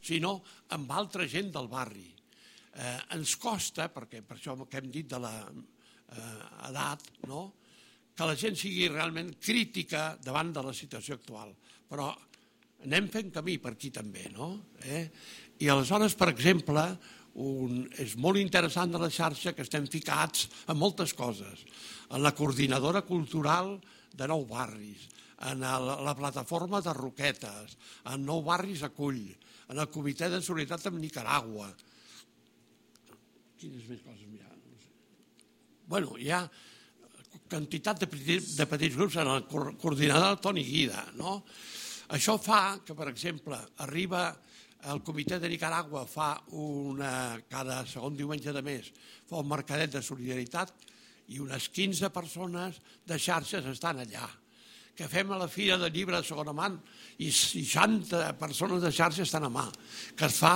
sinó amb altra gent del barri. Eh, ens costa, perquè per això que hem dit de l'edat, eh, edat, no? Que la gent sigui realment crítica davant de la situació actual. Però anem fent camí per aquí també, no? Eh? I aleshores, per exemple, un, és molt interessant de la xarxa que estem ficats en moltes coses. En la coordinadora cultural de Nou Barris, en el, la plataforma de Roquetes, en Nou Barris Acull, en el comitè de solidaritat amb Nicaragua. Quines més coses hi ha? No sé. Bueno, hi ha quantitat de petits, de petits grups en el coor- coordinador Toni Guida, no? Això fa que, per exemple, arriba el comitè de Nicaragua fa una, cada segon diumenge de mes, fa un mercadet de solidaritat i unes 15 persones de xarxes estan allà. Que fem a la Fira de Llibre de segona mà i 60 persones de xarxes estan a mà. Que es fa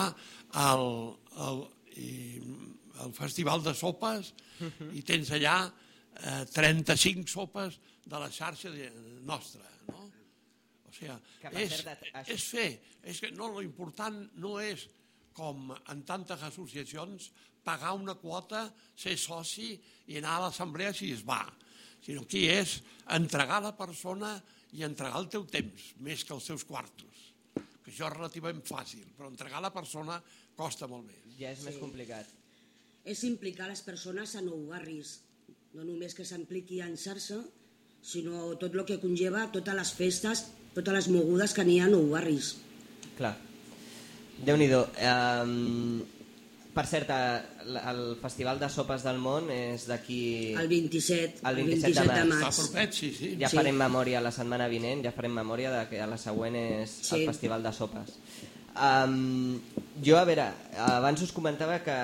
el, el, el Festival de Sopes i tens allà eh, 35 sopes de la xarxa de, nostra. No? O sigui, és, és fer, és que no, lo important no és com en tantes associacions pagar una quota, ser soci i anar a l'assemblea si es va, sinó que és entregar la persona i entregar el teu temps, més que els seus quartos. Que això és relativament fàcil, però entregar la persona costa molt més. Ja és més complicat. És implicar les persones a nou barris. No només que s'impliqui en xarxa, sinó tot el que conlleva totes les festes, totes les mogudes que n'hi ha a nou barris. Clar. Déu-n'hi-do. Um, per cert, el Festival de Sopes del Món és d'aquí... El 27, El 27 de Està maig. propet, sí, sí. Ja Sí. farem memòria la setmana vinent, ja farem memòria de que a la següent és Sí. el Festival de Sopes. Um, jo, a veure, abans us comentava que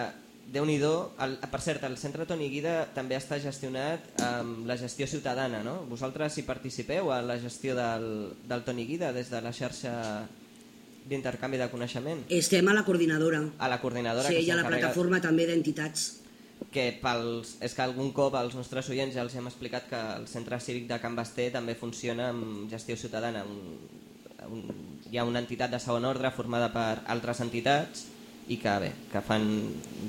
déu nhi per cert, el Centre Toni Guida també està gestionat amb la gestió ciutadana, no? Vosaltres hi participeu a la gestió del, del Toni Guida des de la xarxa d'intercanvi de coneixement? Estem a la coordinadora. A la coordinadora Sí, que i a la plataforma també d'entitats. que pels, és que algun cop als nostres oients ja els hem explicat que el Centre Cívic de Can Basté també funciona amb gestió ciutadana. Un, un, hi ha una entitat de segon ordre formada per altres entitats i que, bé, que fan,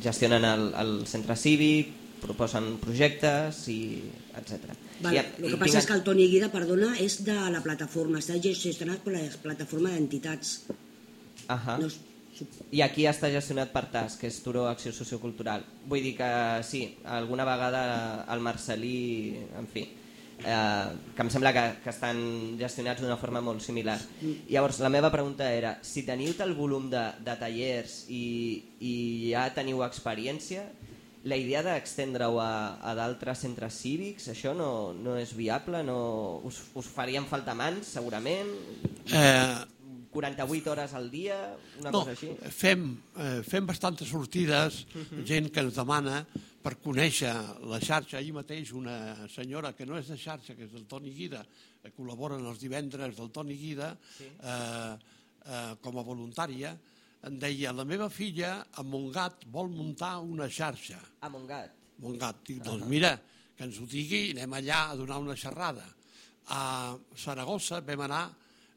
gestionen el, el centre cívic, proposen projectes i etc. Val, I, el que passa és que el Toni Guida, perdona, és de la plataforma, està gestionat per la plataforma d'entitats. Ahà. No, és- I aquí està gestionat per TAS, que és Turó Acció Sociocultural. Vull dir que sí, alguna vegada el Marcelí, en fi, eh, que em sembla que, que estan gestionats d'una forma molt similar. Llavors, la meva pregunta era, si teniu tal volum de, de tallers i, i ja teniu experiència, la idea d'extendre-ho a, a d'altres centres cívics, això no, no és viable? No, us, us farien falta mans, segurament? Eh, 48 hores al dia? Una no, cosa així? fem, eh, fem bastantes sortides, gent que ens demana per conèixer la xarxa. Ahir mateix una senyora que no és de xarxa, que és del Toni Guida, que col·labora en els divendres del Toni Guida Sí. eh, eh, com a voluntària, em deia, la meva filla a Montgat vol muntar una xarxa. A Montgat. Montgat. Dic, doncs mira, que ens ho digui anem allà a donar una xerrada. A Saragossa vam anar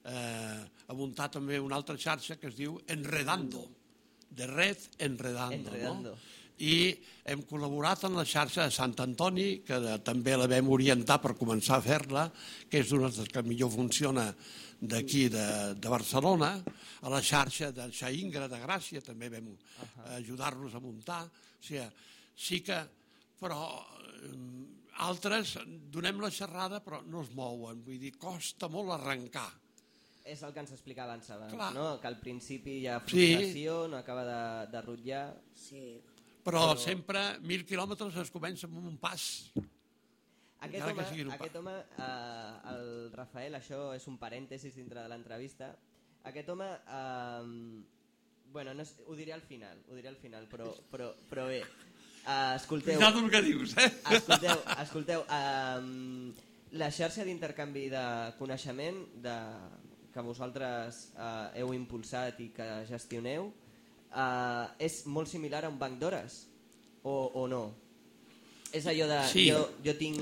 eh, a muntar també una altra xarxa que es diu Enredando, de Red Enredando. Enredando. No? I hem col·laborat en la xarxa de Sant Antoni, que de, també la vam orientar per començar a fer-la, que és una de les que millor funciona d'aquí de, de Barcelona, a la xarxa de Xaingra de Gràcia també vam uh -huh. ajudar-los a muntar. O sigui, sí que, però eh, altres donem la xerrada però no es mouen, vull dir, costa molt arrencar. És el que ens explicava abans, Clar. no? que al principi hi ha Sí. frustració, no acaba de, de rutllar. sí. Però, però sempre mil quilòmetres es comença amb un pas. Aquest Encara home, un aquest home eh, el Rafael, això és un parèntesis dintre de l'entrevista, aquest home, eh, bueno, no és, ho diré al final, ho diré al final, però, però, però bé, eh, escolteu... Cuidado el que dius, eh? Escolteu, escolteu um, la xarxa d'intercanvi de coneixement de, que vosaltres uh, heu impulsat i que gestioneu uh, és molt similar a un banc d'hores o, o no? És allò de Sí. jo, jo tinc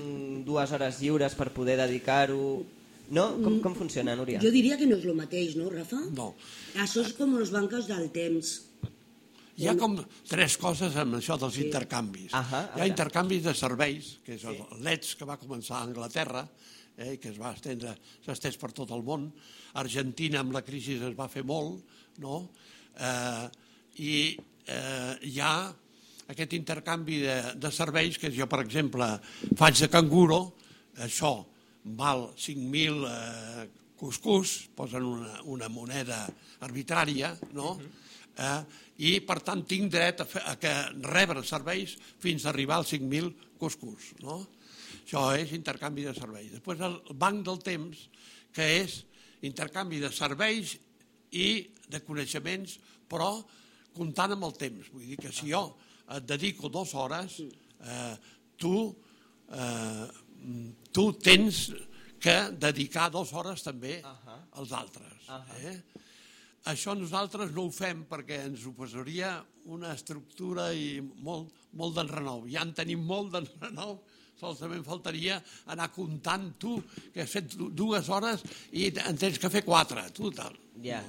dues hores lliures per poder dedicar-ho... No? Com, com funciona, Núria? Jo diria que no és el mateix, no, Rafa? No. Això és com els bancos del temps. Hi ha com tres coses amb això dels intercanvis. Ahà, a Hi ha intercanvis de serveis, que és el l'ETS, que va començar a Anglaterra, eh, que es va estendre, s'ha estès per tot el món. Argentina, amb la crisi, es va fer molt, no? Eh, I eh, hi ha aquest intercanvi de, de serveis, que jo, per exemple, faig de canguro, això val 5.000 eh, cuscús, posen una, una moneda arbitrària, no? eh, i per tant tinc dret a, fer, a que rebre serveis fins a arribar als 5.000 cuscús. No? Això és intercanvi de serveis. Després el banc del temps, que és intercanvi de serveis i de coneixements però comptant amb el temps. Vull dir que si jo et dedico dues hores, eh, tu, eh, tu tens que dedicar dues hores també als altres. Eh? Això nosaltres no ho fem perquè ens ho posaria una estructura i molt, molt d'enrenou. Ja en tenim molt d'enrenou, solament faltaria anar comptant tu, que has fet du- dues hores i en tens que fer quatre, tu tal. Ja.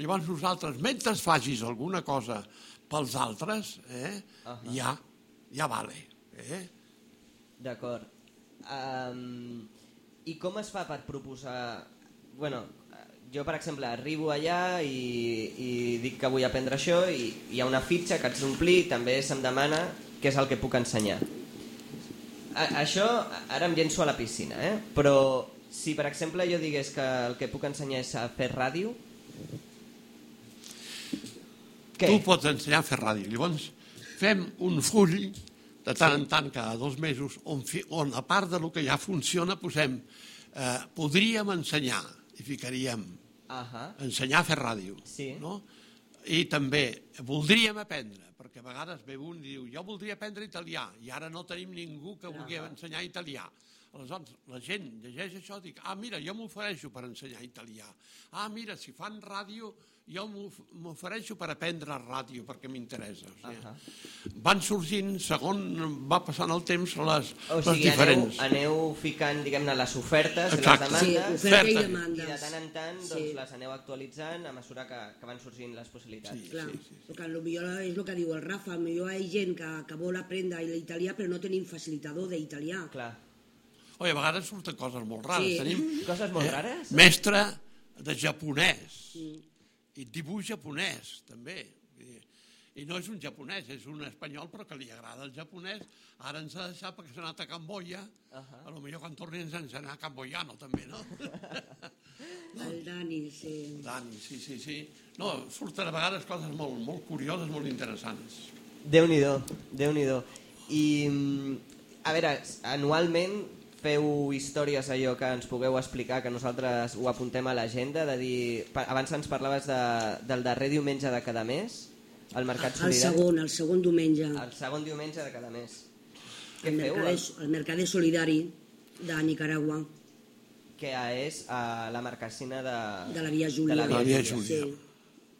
Llavors nosaltres, mentre facis alguna cosa pels altres, eh, ja, ja vale. Eh? D'acord. Um, I com es fa per proposar... Bueno, jo, per exemple, arribo allà i, i dic que vull aprendre això i hi ha una fitxa que haig d'omplir i també se'm demana què és el que puc ensenyar. A, això, ara em llenço a la piscina, eh? però si, per exemple, jo digués que el que puc ensenyar és a fer ràdio, Què? Tu pots ensenyar a fer ràdio. Llavors, fem un full de tant en tant, cada dos mesos, on, fi, on a part de lo que ja funciona, posem, eh, podríem ensenyar, i ficaríem, Ahà. ensenyar a fer ràdio. Sí. No? I també voldríem aprendre, a vegades ve un i diu jo voldria aprendre italià, i ara no tenim ningú que vulgui ensenyar italià. Aleshores, la gent llegeix això i dic, ah, mira, jo m'ofereixo per ensenyar italià. Ah, mira, si fan ràdio, jo m'of- m'ofereixo per aprendre ràdio, perquè m'interessa. O sigui, Van sorgint, segon va passant el temps, les, o les sigui, aneu, diferents. aneu ficant, diguem-ne, les ofertes Exacte. i les Sí, demandes oferta i demandes. i de tant en tant doncs, Sí. les aneu actualitzant a mesura que, que van sorgint les possibilitats. Clar, perquè potser és el que diu el Rafa, potser hi ha gent que, que vol aprendre l'italià però no tenim facilitador d'italià. Clar. Oi, a vegades surten coses molt rares. Sí. Tenim Coses molt rares? mestre de japonès i dibuix japonès també I, i no és un japonès, és un espanyol però que li agrada el japonès ara ens ha deixat perquè s'ha anat a Camboya uh -huh. a lo millor quan torni ens ens anar a Camboyano també, no? El Dani, sí. Dani, sí, sí, sí no, surten a vegades coses molt, molt curioses molt interessants Déu-n'hi-do, déu nhi déu I, mm, a veure, anualment feu històries allò que ens pugueu explicar, que nosaltres ho apuntem a l'agenda, de dir... Abans ens parlaves de, del darrer diumenge de cada mes, al Mercat El Solidari. segon, el segon diumenge. El segon diumenge de cada mes. Què El feu? mercader, el mercader solidari de Nicaragua, Que és a la marcassina de... de la Via Júlia. De la La Via Via Júlia. Júlia. Sí.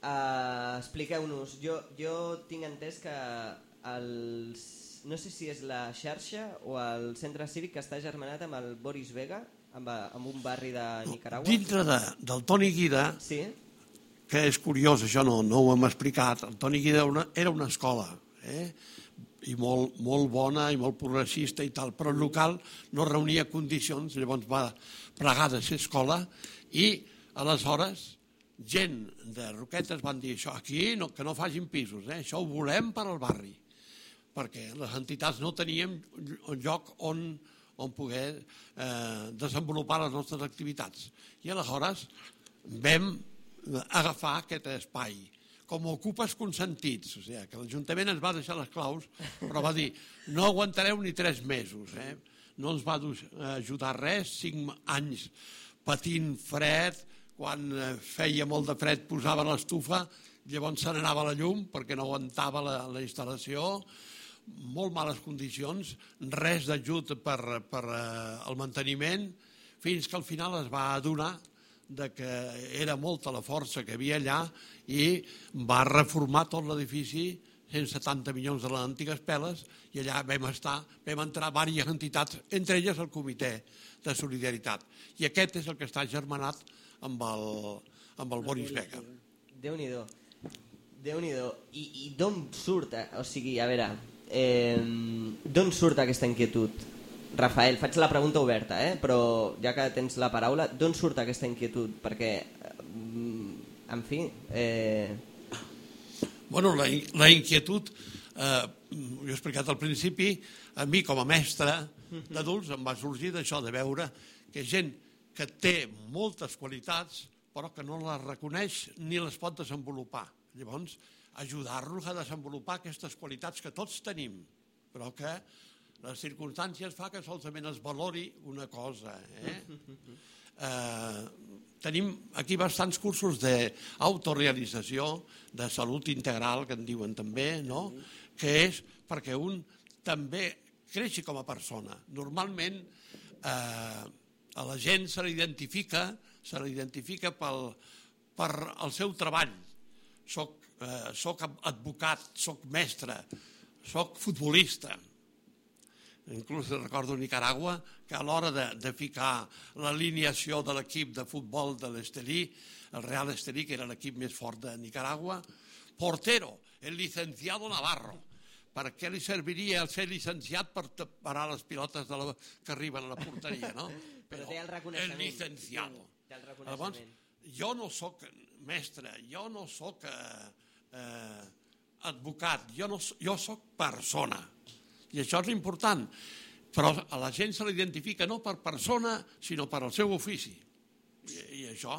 Uh, Expliqueu-nos, jo, jo tinc entès que els, no sé si és la xarxa o el centre cívic que està germanat amb el Boris Vega, amb, amb un barri de Nicaragua. dintre de, del Toni Guida Sí? que és curiós, això no, no ho hem explicat, el Toni Guida era una, era una escola, eh? i molt, molt bona i molt progressista i tal, però el local no reunia condicions, llavors va pregar de ser escola i aleshores gent de Roquetes van dir això aquí no, que no facin pisos, eh? això ho volem per al barri perquè les entitats no teníem un lloc on, on poder eh, desenvolupar les nostres activitats. I aleshores vam agafar aquest espai com ocupes consentits, o sigui, que l'Ajuntament ens va deixar les claus, però va dir, no aguantareu ni tres mesos, eh? no ens va du- ajudar res, cinc anys patint fred, quan eh, feia molt de fred posava l'estufa, llavors se n'anava la llum perquè no aguantava la, la instal·lació, molt males condicions, res d'ajut per, per eh, el manteniment, fins que al final es va adonar de que era molta la força que havia allà i va reformar tot l'edifici 170 milions de les antigues peles i allà vam estar, vam entrar diverses entitats, entre elles el comitè de solidaritat. I aquest és el que està germanat amb el, amb el Boris Vega. Déu-n'hi-do. Déu-n'hi-do. I, i d'on surt, eh? o sigui, a veure, eh, d'on surt aquesta inquietud? Rafael, faig la pregunta oberta, eh? però ja que tens la paraula, d'on surt aquesta inquietud? Perquè, eh, en fi, eh, Bueno, la, la inquietud, eh, ho he explicat al principi, a mi com a mestre d'adults em va sorgir d'això, de veure que gent que té moltes qualitats però que no les reconeix ni les pot desenvolupar. Llavors, ajudar-los a desenvolupar aquestes qualitats que tots tenim, però que les circumstàncies fa que solament es valori una cosa. Eh? eh, tenim aquí bastants cursos d'autorealització, de salut integral, que en diuen també, no? que és perquè un també creixi com a persona. Normalment eh, a la gent se l'identifica se l'identifica pel, per el seu treball. Soc, eh, soc advocat, soc mestre, soc futbolista. Inclús recordo Nicaragua que a l'hora de, de ficar l'alineació de l'equip de futbol de l'Estelí, el Real Estelí, que era l'equip més fort de Nicaragua, portero, el licenciado Navarro. Per què li serviria el ser licenciat per parar les pilotes de la, que arriben a la porteria, no? Però té el reconeixement. El licenciado. Té el Llavors, reconeixement. jo no sóc mestre, jo no sóc eh, eh, advocat, jo, no, jo sóc persona. I això és important. Però a la gent se l'identifica no per persona, sinó per al seu ofici. I, I això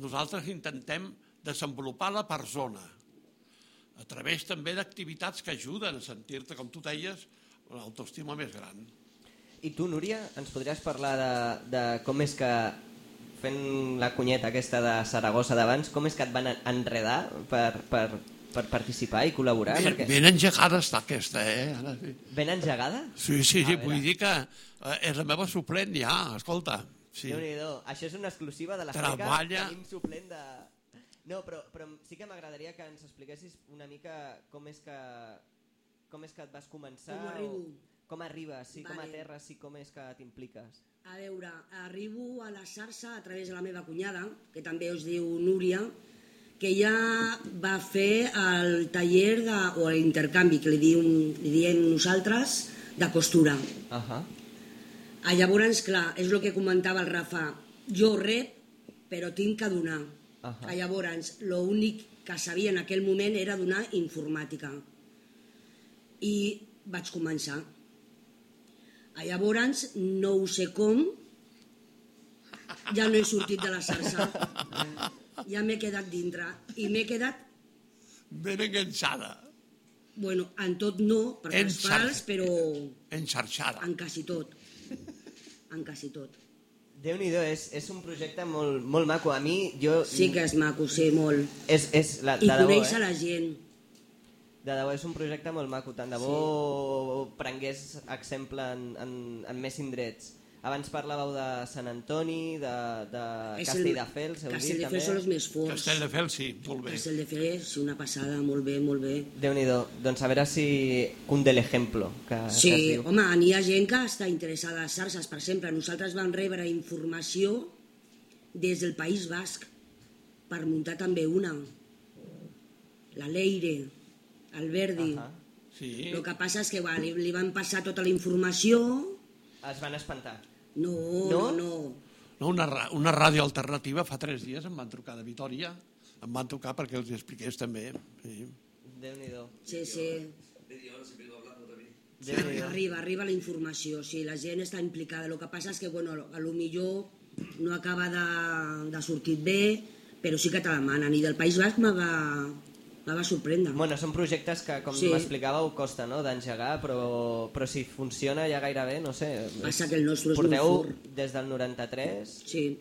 nosaltres intentem desenvolupar la persona a través també d'activitats que ajuden a sentir-te, com tu deies, l'autoestima més gran. I tu, Núria, ens podries parlar de, de com és que, fent la cunyeta aquesta de Saragossa d'abans, com és que et van enredar per, per, per participar i col·laborar? Ben, Perquè... ben engegada està aquesta, eh? Ara sí. Ben engegada? Sí, sí, sí, A vull dir que eh, és la meva suplent ja, escolta. Sí. Déu nhi Això és una exclusiva de l'Estreca. Treballa- Tenim suplent de... No, però, però sí que m'agradaria que ens expliquessis una mica com és que, com és que et vas començar... Com arribo? O, com arribes, sí, com Vale. aterres, sí, com és que t'impliques. A veure, arribo a la xarxa a través de la meva cunyada, que també us diu Núria, que ja va fer el taller de, o l'intercanvi, que li, diu, li diem nosaltres, de costura. Uh -huh. Ah, llavors, clar, és el que comentava el Rafa. Jo rep, però tinc que donar. Ahà. Ah, llavors, l'únic que sabia en aquell moment era donar informàtica. I vaig començar. Ah, llavors, no ho sé com, ja no he sortit de la xarxa. Ja m'he quedat dintre. I m'he quedat, Ben enganxada, bueno, en tot no, perquè En els pals, però enxarxada. en quasi tot. En quasi tot. déu nhi és, és un projecte molt, molt maco. A mi, jo... Sí que és maco, sí, molt. És, és la, I de debò, conèixer eh? la gent. De debò, és un projecte molt maco. Tant de bo sí. prengués exemple en, en, en més indrets. Abans parlàveu de Sant Antoni, de, de Castelldefels, heu dit Castelldefels també. són els més forts. Castelldefels, sí, molt bé. Castelldefels, sí, una passada, molt bé, molt bé. déu nhi Doncs a veure si cunde l'ejemplo. Que, que es Sí, diu. home, n'hi ha gent que està interessada a les xarxes. Per exemple, nosaltres vam rebre informació des del País Basc per muntar també una. La Leire, el Verdi. Ahà. Sí. El que passa és que va, li, li van passar tota la informació... Es van espantar. No, No? no, no. No, una, una ràdio alternativa fa tres dies em van trucar de Vitoria, em van trucar perquè els expliqués també. Sí. déu nhi Sí, sí. nhi Arriba, arriba la informació, sí, la gent està implicada. El que passa és que, bueno, a lo millor no acaba de, de sortir bé, però sí que te la manen. I del País Basc me va, me va sorprendre. Bueno, són projectes que, com Sí. m'explicàveu, costa no, d'engegar, però, però si funciona ja gairebé, no sé... Passa que el nostre és Porteu fort. des del 93, Sí,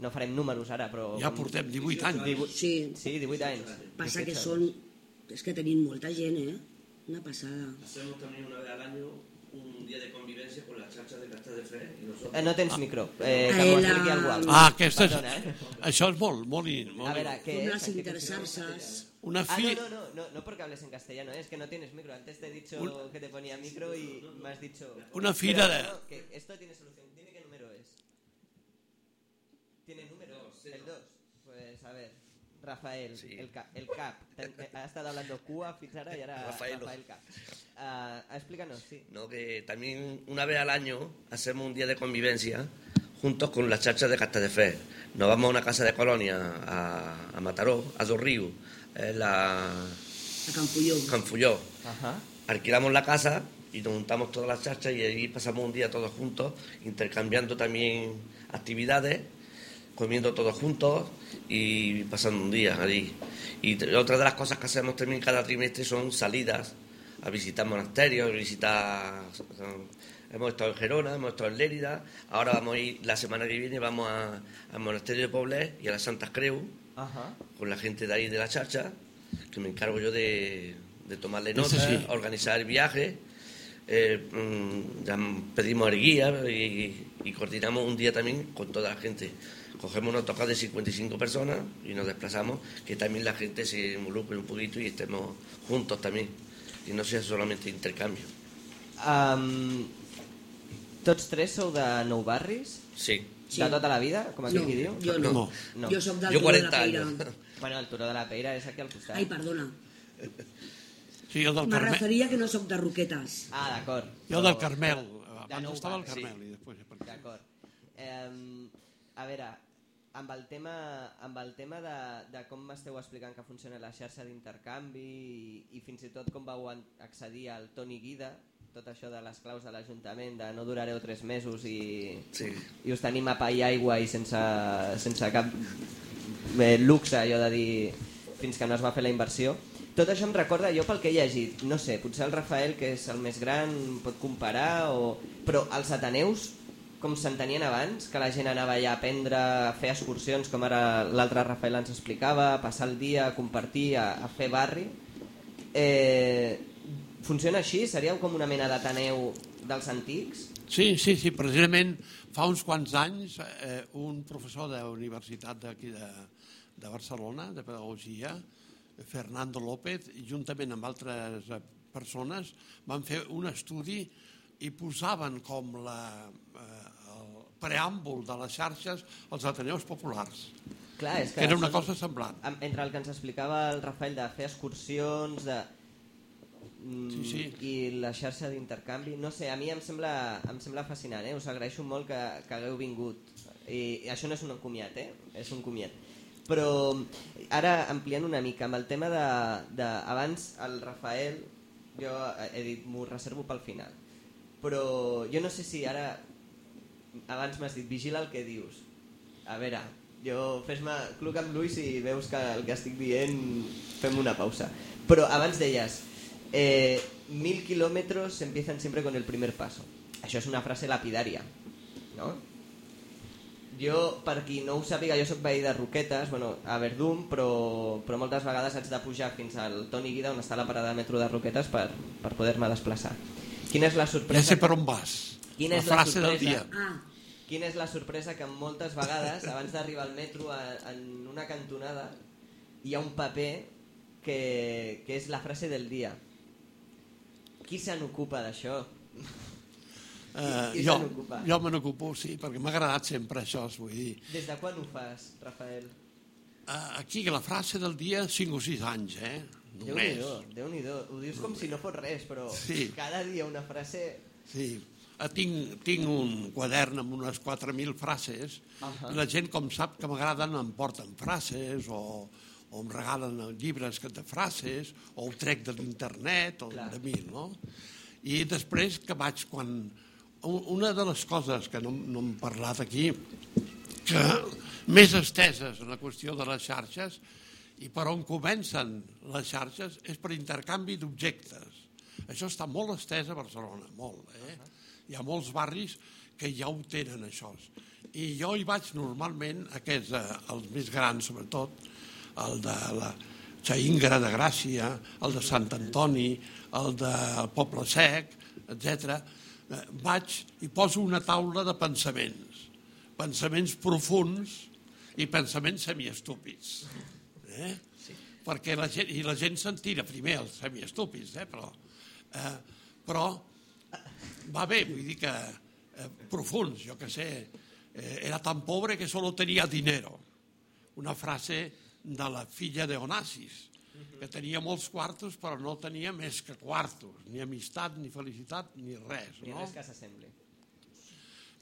no farem números ara, però... Ja portem 18 anys. Sí. Sí, 18 anys. Passa que són... És que tenim molta gent, eh? Una passada. Hacemos también una vez al año un día de convivencia con las chachas de Castel de Fe y nosotros. Eh, no tens micro, eh, que Eh, m'ho la- expliqui algú altre. Ah, aquesta és, Perdona, eh? això és molt, molt, i- molt A veure, què Com és? qué interxarxes... Una Ah, no, no, no, no, no porque hables en castellano, es que no tienes micro. Antes te he dicho que te ponía micro y me has dicho... Una Pero, de- no, que esto tiene solución. Dime qué número es. ¿Tiene número? El 2. Pues a ver, Rafael, el, ca- el CAP. Eh, Ha estado hablando Cua, Fitzara y ahora Rafaelo. Rafael Cap. Ah, explícanos, sí. No, que también una vez al año hacemos un día de convivencia juntos con las chachas de Castel de Fe. Nos vamos a una casa de colonia a, a Mataró, a Dos Ríos, en la A. Canfulló. Ajá. Alquilamos la casa y nos juntamos todas las chachas y allí pasamos un día todos juntos, intercambiando también actividades, comiendo todos juntos y pasando un día allí. Y otra de las cosas que hacemos también cada trimestre son salidas a visitar monasterios, visitar hemos estado en Gerona, hemos estado en Lérida, ahora vamos a ir, la semana que viene vamos a- al monasterio de Poblet y a las Santas Creu, Ajá. con la gente de ahí de la charcha, que me encargo yo de, de tomarle Ese notas, sí. organizar el viaje. Eh, mm, ya pedimos el guía y, y coordinamos un día también con toda la gente. Cogemos una toca de 55 personas y nos desplazamos, que también la gente se involucre un poquito y estemos juntos también. Y no sea solamente intercambio. Um, tots tres sou de Nou Barris? Sí. Sí. De tota la vida, com aquí No, qui diu? jo no. No. no. Jo sóc del Jo Turó de la 40 Peira. anys. Bueno, el Turó de la Peira és aquí al costat. Ai, perdona. Sí, jo del Me Carmel. referia que no sóc de Roquetes. Ah, d'acord. Jo del Carmel. De Abans Nou estava al. Carmel i després... D'acord. Eh, a veure, amb el tema, amb el tema de, de com m'esteu explicant que funciona la xarxa d'intercanvi i, i fins i tot com vau accedir al Toni Guida, tot això de les claus de l'Ajuntament, de no durareu tres mesos i, Sí. i us tenim a pa i aigua i sense, sense cap eh, luxe, allò de dir fins que no es va fer la inversió. Tot això em recorda, jo pel que he llegit, no sé, potser el Rafael, que és el més gran, pot comparar, o... però els Ateneus, com s'entenien abans, que la gent anava allà a aprendre, a fer excursions, com ara l'altre Rafael ens explicava, a passar el dia, a compartir, a, a fer barri, eh, funciona així? Seríeu com una mena d'Ateneu dels antics? Sí, sí, sí, precisament fa uns quants anys eh, un professor de la Universitat d'aquí de, de Barcelona, de Pedagogia, Fernando López, juntament amb altres eh, persones van fer un estudi i posaven com la, eh, el preàmbul de les xarxes als Ateneus Populars. Clar, és Que era una cosa semblant. Entre el que ens explicava el Rafael de fer excursions, de... Mm, Sí, sí. i la xarxa d'intercanvi, no sé, a mi em sembla, em sembla fascinant, eh? us agraeixo molt que, que hagueu vingut. I, I això no és un comiat, eh? és un comiat. Però ara ampliant una mica amb el tema de, de abans el Rafael jo he dit m'ho reservo pel final però jo no sé si ara abans m'has dit vigila el que dius a veure, jo fes-me cluc amb l'ulls i veus que el que estic dient fem una pausa però abans deies eh, mil kilómetros empiezan siempre con el primer paso això és una frase lapidària no? Jo, per qui no ho sàpiga, jo sóc veí de Roquetes, bueno, a Verdum, però, però moltes vegades haig de pujar fins al Toni Guida, on està la parada de metro de Roquetes, per, per poder-me desplaçar. Quina és la Ja sorpresa? sé per on vas. Quina la és la frase del dia. sorpresa? Ah, Quina és la sorpresa que moltes vegades, abans d'arribar al metro, a, en una cantonada, hi ha un paper que, que és la frase del dia. Qui se n'ocupa d'això? Eh, Qui jo jo me n'ocupo, sí, perquè m'ha agradat sempre això, vull dir. Des de quan ho fas, Rafael? Eh, aquí, que la frase del dia, 5 o 6 anys, eh? Només. Déu-n'hi-do, déu nhi déu Ho dius com si no fos res, però Sí. cada dia una frase... Sí. Eh, tinc, tinc un quadern amb unes 4.000 frases Ahà. i la gent, com sap que m'agraden, em porten frases o, o em regalen llibres que de frases o ho trec de l'internet o Clar. de mil, no? I després que vaig quan... Una de les coses que no, no hem parlat aquí, que més esteses en la qüestió de les xarxes i per on comencen les xarxes és per intercanvi d'objectes. Això està molt estès a Barcelona, molt. Eh? Hi ha molts barris que ja ho tenen, això. I jo hi vaig normalment, aquests, eh, els més grans sobretot, el de la Xaïngra de Gràcia, el de Sant Antoni, el de Poble Sec, etc. Vaig i poso una taula de pensaments. Pensaments profuns i pensaments semiestúpids. Eh? Sí. Perquè la gent, i la gent se'n tira primer els semiestúpids, eh? però, eh, però va bé, vull dir que eh, profuns, jo que sé, eh, era tan pobre que solo tenía dinero. Una frase de la filla de Onassis, que tenia molts quartos però no tenia més que quartos, ni amistat, ni felicitat, ni res. Ni No? res que s'assembli.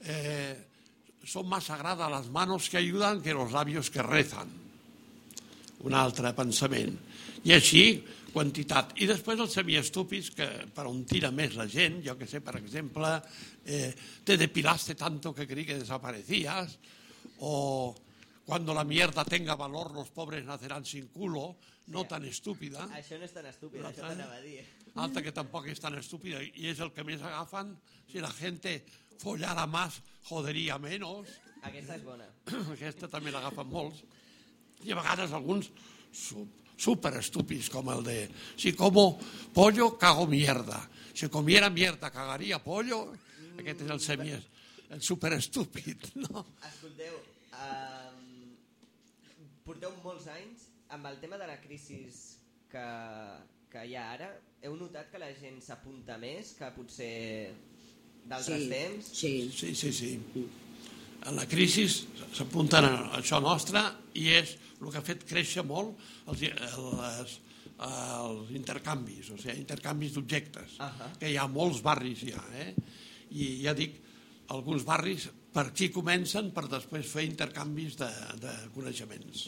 eh, son más sagradas las manos que ayudan que los labios que rezan. Un altre pensament. I així, quantitat. I després els semiestúpids, que per on tira més la gent, jo que sé, per exemple, eh, te depilaste tanto que creí que desaparecías, o cuando la mierda tenga valor los pobres nacerán sin culo, no tan estúpida, Això no és tan estúpid, No això t'anava a dir. altra que tampoc és tan estúpida, i és el que més agafen, si la gente follara más, joderia menos, Aquesta és bona. aquesta també l'agafen molts, i a vegades alguns su- super estúpids, com el de si como pollo, cago mierda. Si comiera mierda, cagaria pollo. Aquest és el semi el super estúpid, no? Escolteu, um, porteu molts anys amb el tema de la crisi que, que hi ha ara. Heu notat que la gent s'apunta més que potser d'altres Sí, temps? sí. Sí, sí, sí. En la crisi s'apunten a això nostre i és el que ha fet créixer molt els, les, els intercanvis, o sigui, intercanvis d'objectes, Ahà. que hi ha molts barris ja, eh? I ja dic, alguns barris per aquí comencen per després fer intercanvis de, de coneixements.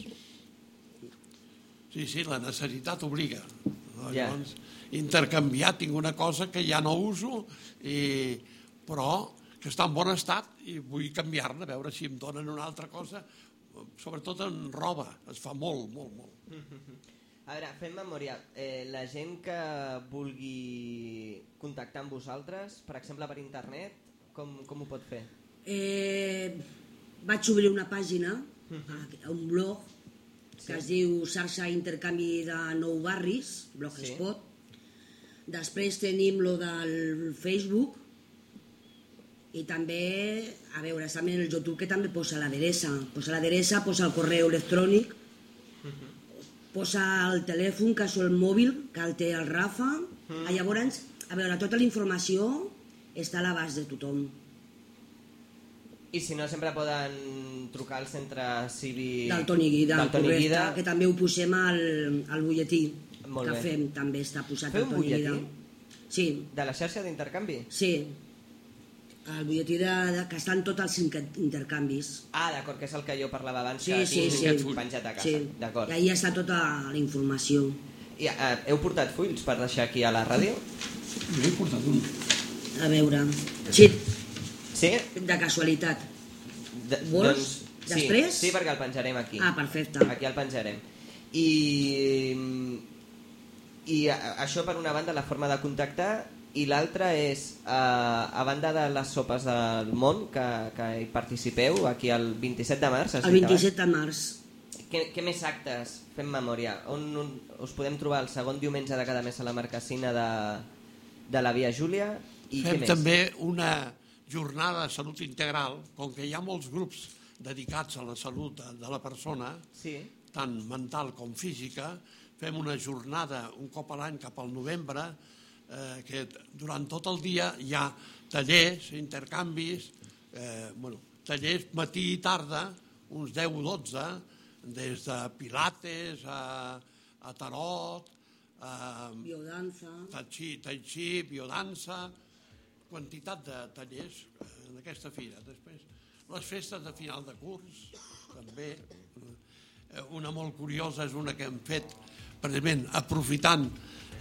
Sí, sí, la necessitat obliga. No? Ja. Llavors, intercanviar, tinc una cosa que ja no uso, i, però que està en bon estat i vull canviar-la, a veure si em donen una altra cosa, sobretot en roba, es fa molt, molt, molt. A veure, fem memòria. Eh, la gent que vulgui contactar amb vosaltres, per exemple per internet, com, com ho pot fer? Eh, vaig obrir una pàgina, un blog, que es diu Xarxa Intercanvi de Nou Barris, Blogspot. Després tenim lo del Facebook i també, a veure, en el YouTube que també posa l'adreça. Posa l'adreça, posa el correu electrònic, posa el telèfon, que és el mòbil, que el té el Rafa. Mm. Llavors, a veure, tota la informació està a l'abast de tothom. I si no, sempre poden trucar al centre cívic... Del Toni Guida, del Toni correcte, Guida. que també ho posem al, al butlletí Molt que bé. fem, també està posat Feu al un Toni? Guida. Sí, De la xarxa d'intercanvi? sí. El butlletí de, de, que estan tots els inter- intercanvis. Ah, d'acord, que és el que jo parlava abans, Sí, que sí, tinc sí. penjat a casa. Sí. D'acord. I ahí està tota la informació. I, uh, heu portat fulls per deixar aquí a la ràdio? Jo he portat un. A veure... Sí, Sí? de casualitat. De, Vols? Doncs, sí, Després? Sí, perquè el penjarem aquí. Ah, perfecte. Aquí el penjarem. I, i a- això per una banda la forma de contactar i l'altra és eh, a banda de les sopes del món que, que hi participeu aquí el 27 de març El dit abans? 27 de març. Què, què més actes fem memòria? On, on us podem trobar el segon diumenge de cada mes a la marcassina de, de la Via Júlia? I què Fem més? també una jornada de salut integral, com que hi ha molts grups dedicats a la salut de, de la persona, Sí. tant mental com física, fem una jornada un cop a l'any cap al novembre, eh, que durant tot el dia hi ha tallers, intercanvis, eh, bueno, tallers matí i tarda, uns 10 o 12, des de pilates a, a tarot, a Biodanza. tai chi, tai chi, biodança, quantitat de tallers eh, en aquesta fira. Després, les festes de final de curs, també. Eh, Una molt curiosa és una que hem fet, precisament aprofitant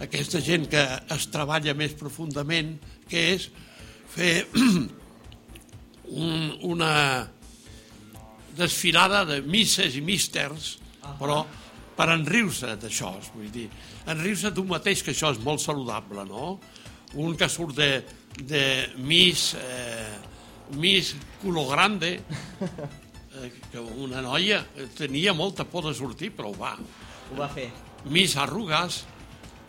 aquesta gent que es treballa més profundament, que és fer un, una desfilada de misses i místers, però per enriure d'això, vull dir, enriure tu mateix, que això és molt saludable, no? Un que surt de, de Miss, eh, Miss Culo Grande, eh, que una noia tenia molta por de sortir, però ho va. Ho va fer. Miss Arrugas,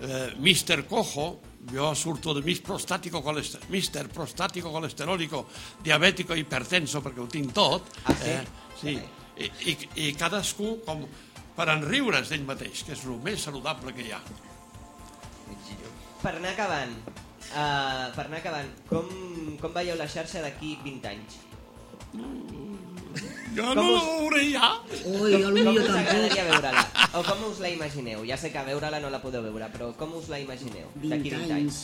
eh, Mister Cojo, yo surto de Miss prostático colesterol, Mister prostático colesteròlico, diabètico hipertenso, perquè ho tinc tot. Ah, sí? sí. I, i, I cadascú com per enriure's d'ell mateix, que és el més saludable que hi ha. Per anar acabant, uh, per anar acabant, com, com veieu la xarxa d'aquí 20 anys? Jo Com no us- ho veuré ja. Ui, jo Com millor us agradaria veure-la? O com us la imagineu? Ja sé que veure-la no la podeu veure, però com us la imagineu 20 d'aquí 20 anys?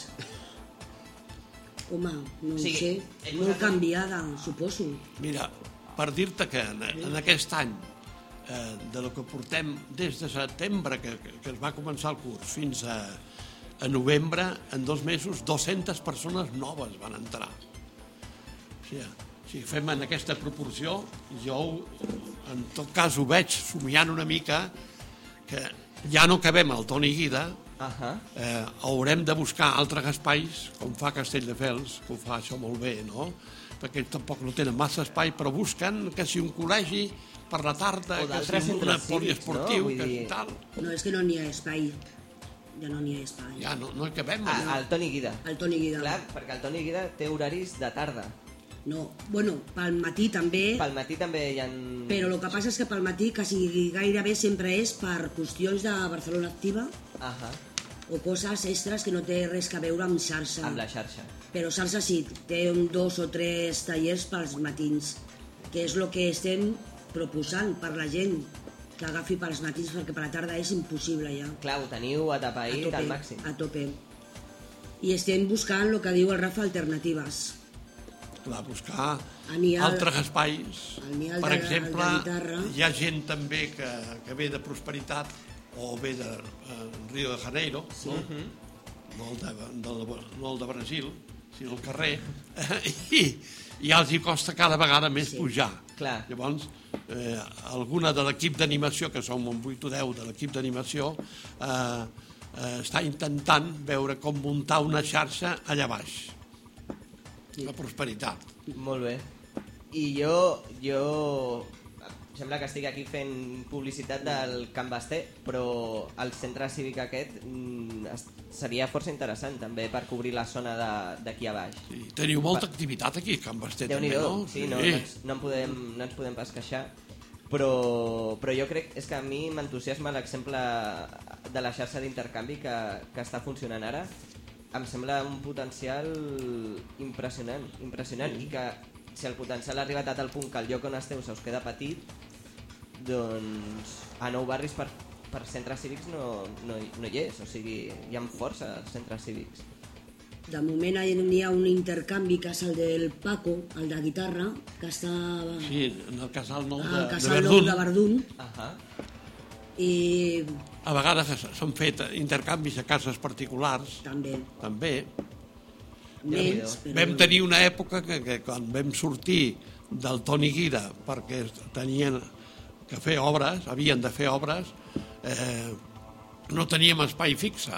Home, no ho Sí, sé. Molt posat- canviada, suposo. Mira, per dir-te que en, en aquest any, eh, de lo que portem des de setembre, que, que, que es va començar el curs, fins a, a novembre, en dos mesos, 200 persones noves van entrar. O sigui, si fem en aquesta proporció, jo en tot cas ho veig somiant una mica que ja no cabem al Toni Guida, Ahà. eh, haurem de buscar altres espais, com fa Castelldefels, que ho fa això molt bé, no? Perquè ells tampoc no tenen massa espai, però busquen que si un col·legi per la tarda, que si un poliesportiu, no? Vull que dir- tal. No, és que no n'hi ha espai. Ja no n'hi ha espai. Ja no, no hi cabem. Ah, allà. el Toni Guida. El Toni Guida. Clar, perquè el Toni Guida té horaris de tarda. No, bueno, pel matí també, Pel matí també hi ha... però el que passa és que pel matí quasi gairebé sempre és per qüestions de Barcelona Activa Ahà, o coses extres que no té res a veure amb xarxa. amb la xarxa. Però xarxa sí, té un dos o tres tallers pels matins, que és el que estem proposant per la gent que agafi pels matins perquè per la tarda és impossible ja. Clar, ho teniu A atapeït tope, al màxim. a tope. I estem buscant el que diu el Rafa, alternatives. Clar, buscar ha- altres espais. el Per de- el de exemple, hi ha gent també que, que ve de prosperitat o ve de eh, Rio de Janeiro, no? no, el de, del, no el de Brasil, sinó el carrer, i ja els hi costa cada vegada més Sí. pujar. Clar. Llavors, eh, alguna de l'equip d'animació, que som un 8 o 10 de l'equip d'animació, eh, eh, està intentant veure com muntar una xarxa allà baix. La prosperitat. Molt bé. I jo, jo... Sembla que estic aquí fent publicitat del Can Basté, però el centre cívic aquest mm, seria força interessant també per cobrir la zona de- d'aquí a baix. Sí, teniu molta activitat aquí, Can Basté, déu també, no? sí, no, no, ens, no, en podem, no ens podem pas queixar. Però, però jo crec és que a mi m'entusiasma l'exemple de la xarxa d'intercanvi que, que està funcionant ara. Em sembla un potencial impressionant, impressionant i que si el potencial ha arribat a tal punt que el lloc on esteu se us queda petit, doncs a nou barris per, per centres cívics no, no, no hi és, o sigui, hi ha força centres cívics. De moment hi ha un intercanvi que és el del Paco, el de guitarra, que està Sí, en el casal nou de, al de Casal Nou Verdun. de Verdun Ahà. i A vegades s'han fet intercanvis a cases particulars, també també. menys, però Vam tenir una època que, que quan vam sortir del Toni Guida perquè tenien que fer obres, havien de fer obres, eh, no teníem espai fixe.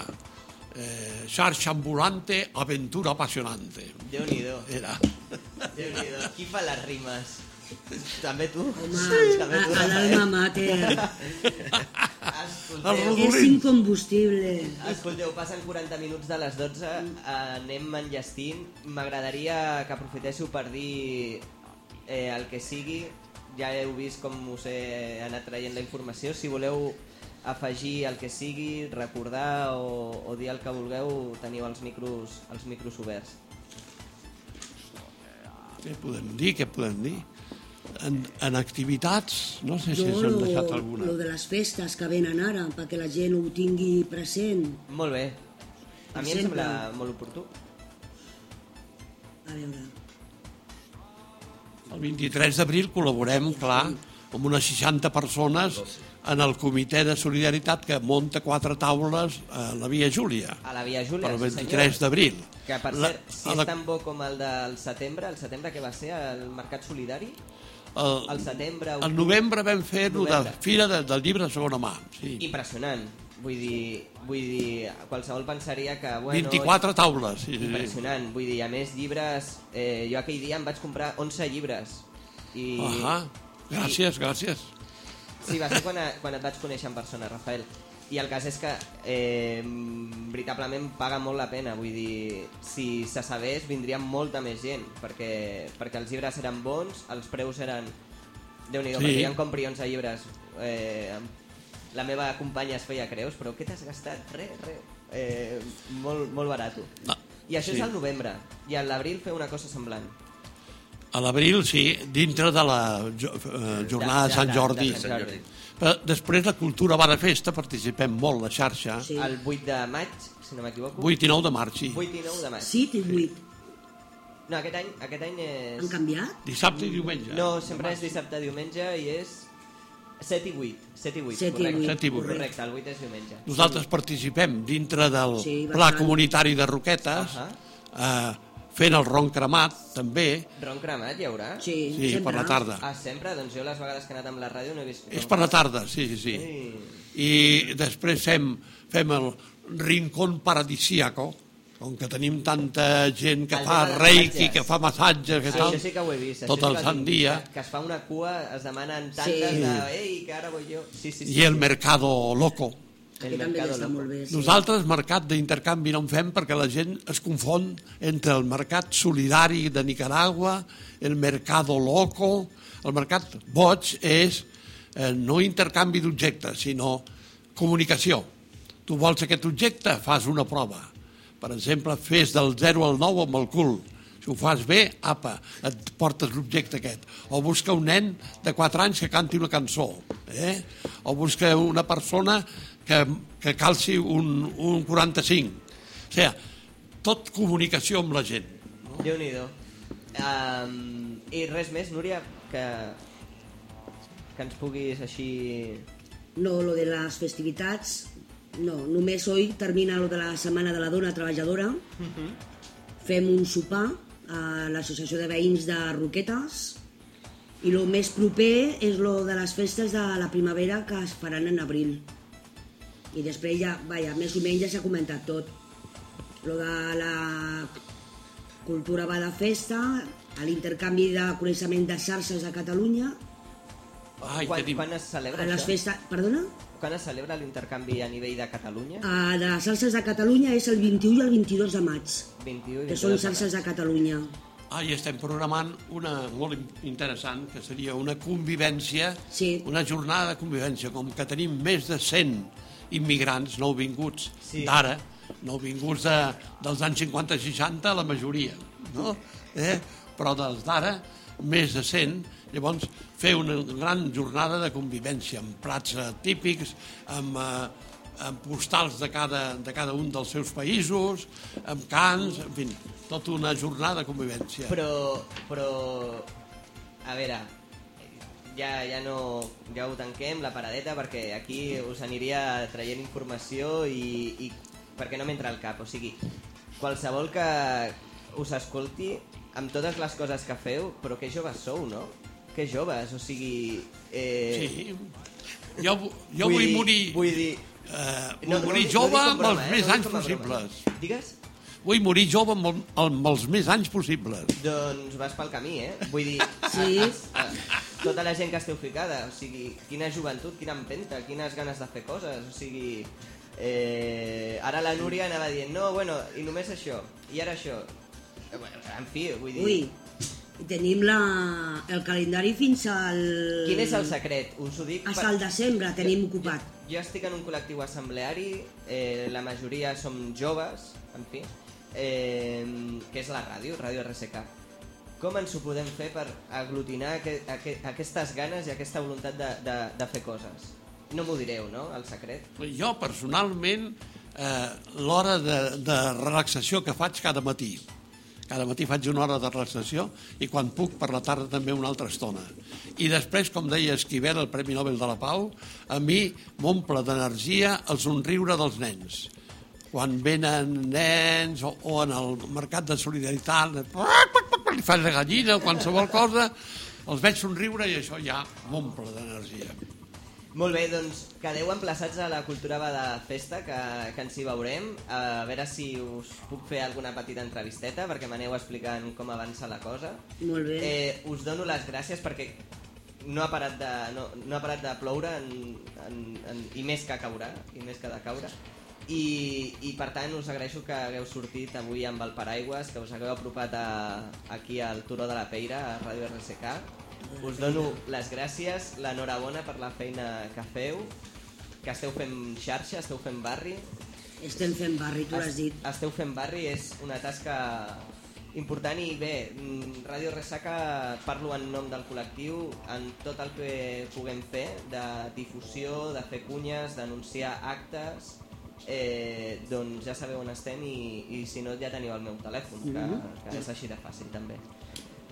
Eh, xarxa ambulante, aventura apassionante. Déu-n'hi-do. Era. Déu-n'hi-do. Qui fa les rimes? També tu? home, També a, tu, a l'alma mater El Escolteu, és incombustible. escolteu, passen 40 minuts de les 12, anem enllestint. M'agradaria que aprofitéssiu per dir eh, el que sigui. Ja heu vist com us he anat traient la informació. Si voleu afegir el que sigui, recordar o, o dir el que vulgueu, teniu els micros, els micros oberts. Què podem dir? Què podem dir? En, en activitats, no sé si Jo, s'han lo, deixat alguna. lo de les festes que venen ara, perquè la gent ho tingui present. Molt bé. A mi em Exemple. sembla molt oportú. A veure, El 23 d'abril col·laborem, clar, amb unes 60 persones en el comitè de solidaritat que monta quatre taules a la Via Júlia A la Via Júlia, per el sí, 23 senyor. d'abril. Que, per La- cert, si és la- tan bo com el del setembre, el setembre que va ser el Mercat Solidari, El, el setembre... el novembre vam fer lo de. Fira de, del llibre de segona mà. Sí. Impressionant. Vull dir, vull dir, qualsevol pensaria que... Bueno, 24 taules. Sí, sí. Impressionant. Vull dir, a més, llibres... Eh, jo aquell dia em vaig comprar 11 llibres. I... Ahà. Gràcies, gràcies. Sí, va ser quan, a, quan et vaig conèixer en persona, Rafael. I el cas és que eh, veritablement paga molt la pena. Vull dir, si se sabés, vindria molta més gent, perquè, perquè els llibres eren bons, els preus eren... Déu-n'hi-do, Sí. perquè jo en compri 11 llibres. Eh, la meva companya es feia creus, però què t'has gastat? Res, res. Eh, molt, molt barat. No, I això sí. és al novembre. I a l'abril fer una cosa semblant. A l'abril, sí, dintre de la jo, eh, jornada de, Sant Jordi. De, Sant Jordi. Però després la cultura va de festa, participem molt, la xarxa. Sí. El 8 de maig, si no m'equivoco. 8 i 9 de març, sí. 8 i 9 de maig. 7 i 8 No, aquest any, aquest any és... han canviat? Dissabte i diumenge. No, sempre és dissabte, diumenge i és 7 i 8. 7 i 8, 7 i correcte. 8, 7 i 8. Correcte, el 8 és diumenge. Nosaltres participem dintre del Sí, Pla. Comunitari de Roquetes, Ahà. eh, fent el ron cremat, també. Ron cremat hi haurà? Sí, Sí, sempre. per la tarda. Ah, sempre? Doncs jo les vegades que he anat amb la ràdio no he vist... És per la tarda, sí, sí, sí. I després fem, fem el rincón paradisíaco, com que tenim tanta gent que El fa reiki, que fa massatges, que Sí, tal, sí que ho he vist. tot el sí sant dia, Que, que es fa una cua, es demanen tantes Sí. de... Ei, que ara vull jo... Sí, sí, sí. i el sí. mercado loco. El mercado loco. molt bé. Sí. Nosaltres mercat d'intercanvi no en fem perquè la gent es confon entre el mercat solidari de Nicaragua, el mercado loco... El mercat boig és eh, no intercanvi d'objectes, sinó comunicació. Tu vols aquest objecte, fas una prova. Per exemple, fes del 0 al 9 amb el cul. Si ho fas bé, apa, et portes l'objecte aquest. O busca un nen de 4 anys que canti una cançó. Eh? O busca una persona que, que calci un, un 45. O sigui, tot comunicació amb la gent. Déu-n'hi-do. Um, I res més, Núria, que, que ens puguis així... No, lo de les festivitats, no, només hoy termina lo de la Setmana de la Dona Treballadora. Fem un sopar a l'Associació de Veïns de Roquetes i el més proper és lo de les festes de la primavera que es faran en abril. I després ja, vaja, més o menys ja s'ha comentat tot. Lo de la cultura va de festa, l'intercanvi de coneixement de xarxes a Catalunya, Ai, quan, tenim... quan es celebra a les això? festes... Perdona? Quan es celebra l'intercanvi a nivell de Catalunya? Uh, de les xarxes de Catalunya és el 21 i el 22 de maig, 21 i que són 22 de. Catalunya. Ah, i estem programant una molt in- interessant, que seria una convivència, Sí. una jornada de convivència, com que tenim més de 100 immigrants nouvinguts Sí. d'ara, nouvinguts de, dels anys 50-60, la majoria, no? Eh? Però dels d'ara, més de 100, llavors fer una gran jornada de convivència amb plats eh, típics, amb, eh, amb postals de cada, de cada un dels seus països, amb cants, en fi, tota una jornada de convivència. Però, però, a veure, ja, ja no, ja ho tanquem, la paradeta, perquè aquí us aniria traient informació i, i perquè no m'entra al cap. O sigui, qualsevol que us escolti, amb totes les coses que feu, però que joves sou, no? Que joves, o sigui... Eh, Sí. Jo, jo vull vull, dir- morir, Vull dir... eh, vull No, morir no, jove no amb els eh? més No anys com a broma. possibles. Digues? Vull morir jove amb, el- amb els més anys possibles. Doncs vas pel camí, eh? Vull dir, Sí. a, a, tota la gent que esteu ficada, o sigui, quina joventut, quina empenta, quines ganes de fer coses, o sigui... Eh, ara la Núria anava dient, no, bueno, i només això, i ara això. Eh, bueno, En fi, vull dir... Ui, i tenim la, el calendari fins al... Quin és el secret? Us ho dic... Fins al desembre tenim ocupat. Jo estic en un col·lectiu assembleari, eh, la majoria som joves, en fi, eh, que és la ràdio, Ràdio RSK. Com ens ho podem fer per aglutinar aqu aqu aquestes ganes i aquesta voluntat de, de, de fer coses? No m'ho direu, no?, el secret? Jo, personalment, eh, l'hora de, de relaxació que faig cada matí. Cada matí faig una hora de relaxació i quan puc per la tarda també una altra estona. I després, com deia Esquivel, el Premi Nobel de la Pau, a mi m'omple d'energia el somriure dels nens. Quan venen nens o, o en el mercat de solidaritat, li fas de gallina o qualsevol cosa, els veig somriure i això ja m'omple d'energia. Molt bé, doncs quedeu emplaçats a la cultura va de festa, que, que ens hi veurem. A veure si us puc fer alguna petita entrevisteta, perquè m'aneu explicant com avança la cosa. Molt bé. Eh, us dono les gràcies perquè no ha parat de, no, no ha parat de ploure en, en, en, i més que caurà, i més que de caure. I, I per tant us agraeixo que hagueu sortit avui amb el paraigües, que us hagueu apropat a, aquí al Turó de la Peira, a Ràdio RSK. Us dono les gràcies, l'enhorabona per la feina que feu, que esteu fent xarxa, esteu fent barri. Estem fent barri, tu l'has dit. Esteu fent barri, és una tasca important i bé, mm, Ràdio Ressaca parlo en nom del col·lectiu en tot el que puguem fer de difusió, de fer cunyes, d'anunciar actes eh, doncs ja sabeu on estem i, i si no ja teniu el meu telèfon que, Mhm. que és així de fàcil també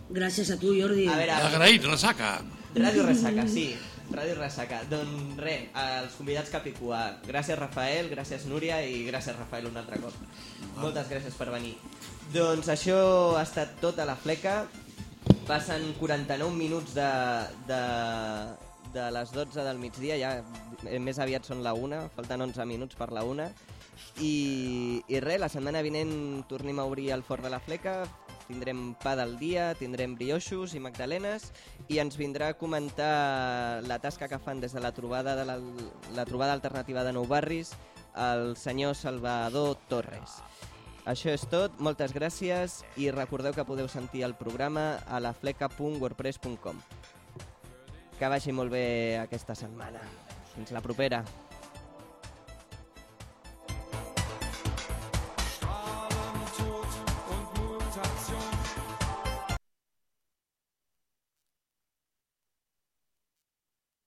Gràcies a tu, Jordi. A veure, Agraït, ressaca. Ràdio Ressaca, sí. Ràdio Ressaca. Doncs res, els convidats Capicua. Gràcies Rafael, gràcies Núria i gràcies Rafael un altre cop. Moltes gràcies per venir. Doncs això ha estat tot a la fleca. Passen 49 minuts de, de, de les 12 del migdia, ja eh, més aviat són la 1, falten 11 minuts per la 1. I, i res, la setmana vinent tornem a obrir el Fort de la Fleca, tindrem pa del dia, tindrem brioixos i magdalenes i ens vindrà a comentar la tasca que fan des de la trobada, de la, la trobada alternativa de Nou Barris el senyor Salvador Torres. Això és tot, moltes gràcies i recordeu que podeu sentir el programa a lafleca.wordpress.com. Que vagi molt bé aquesta setmana. Fins la propera.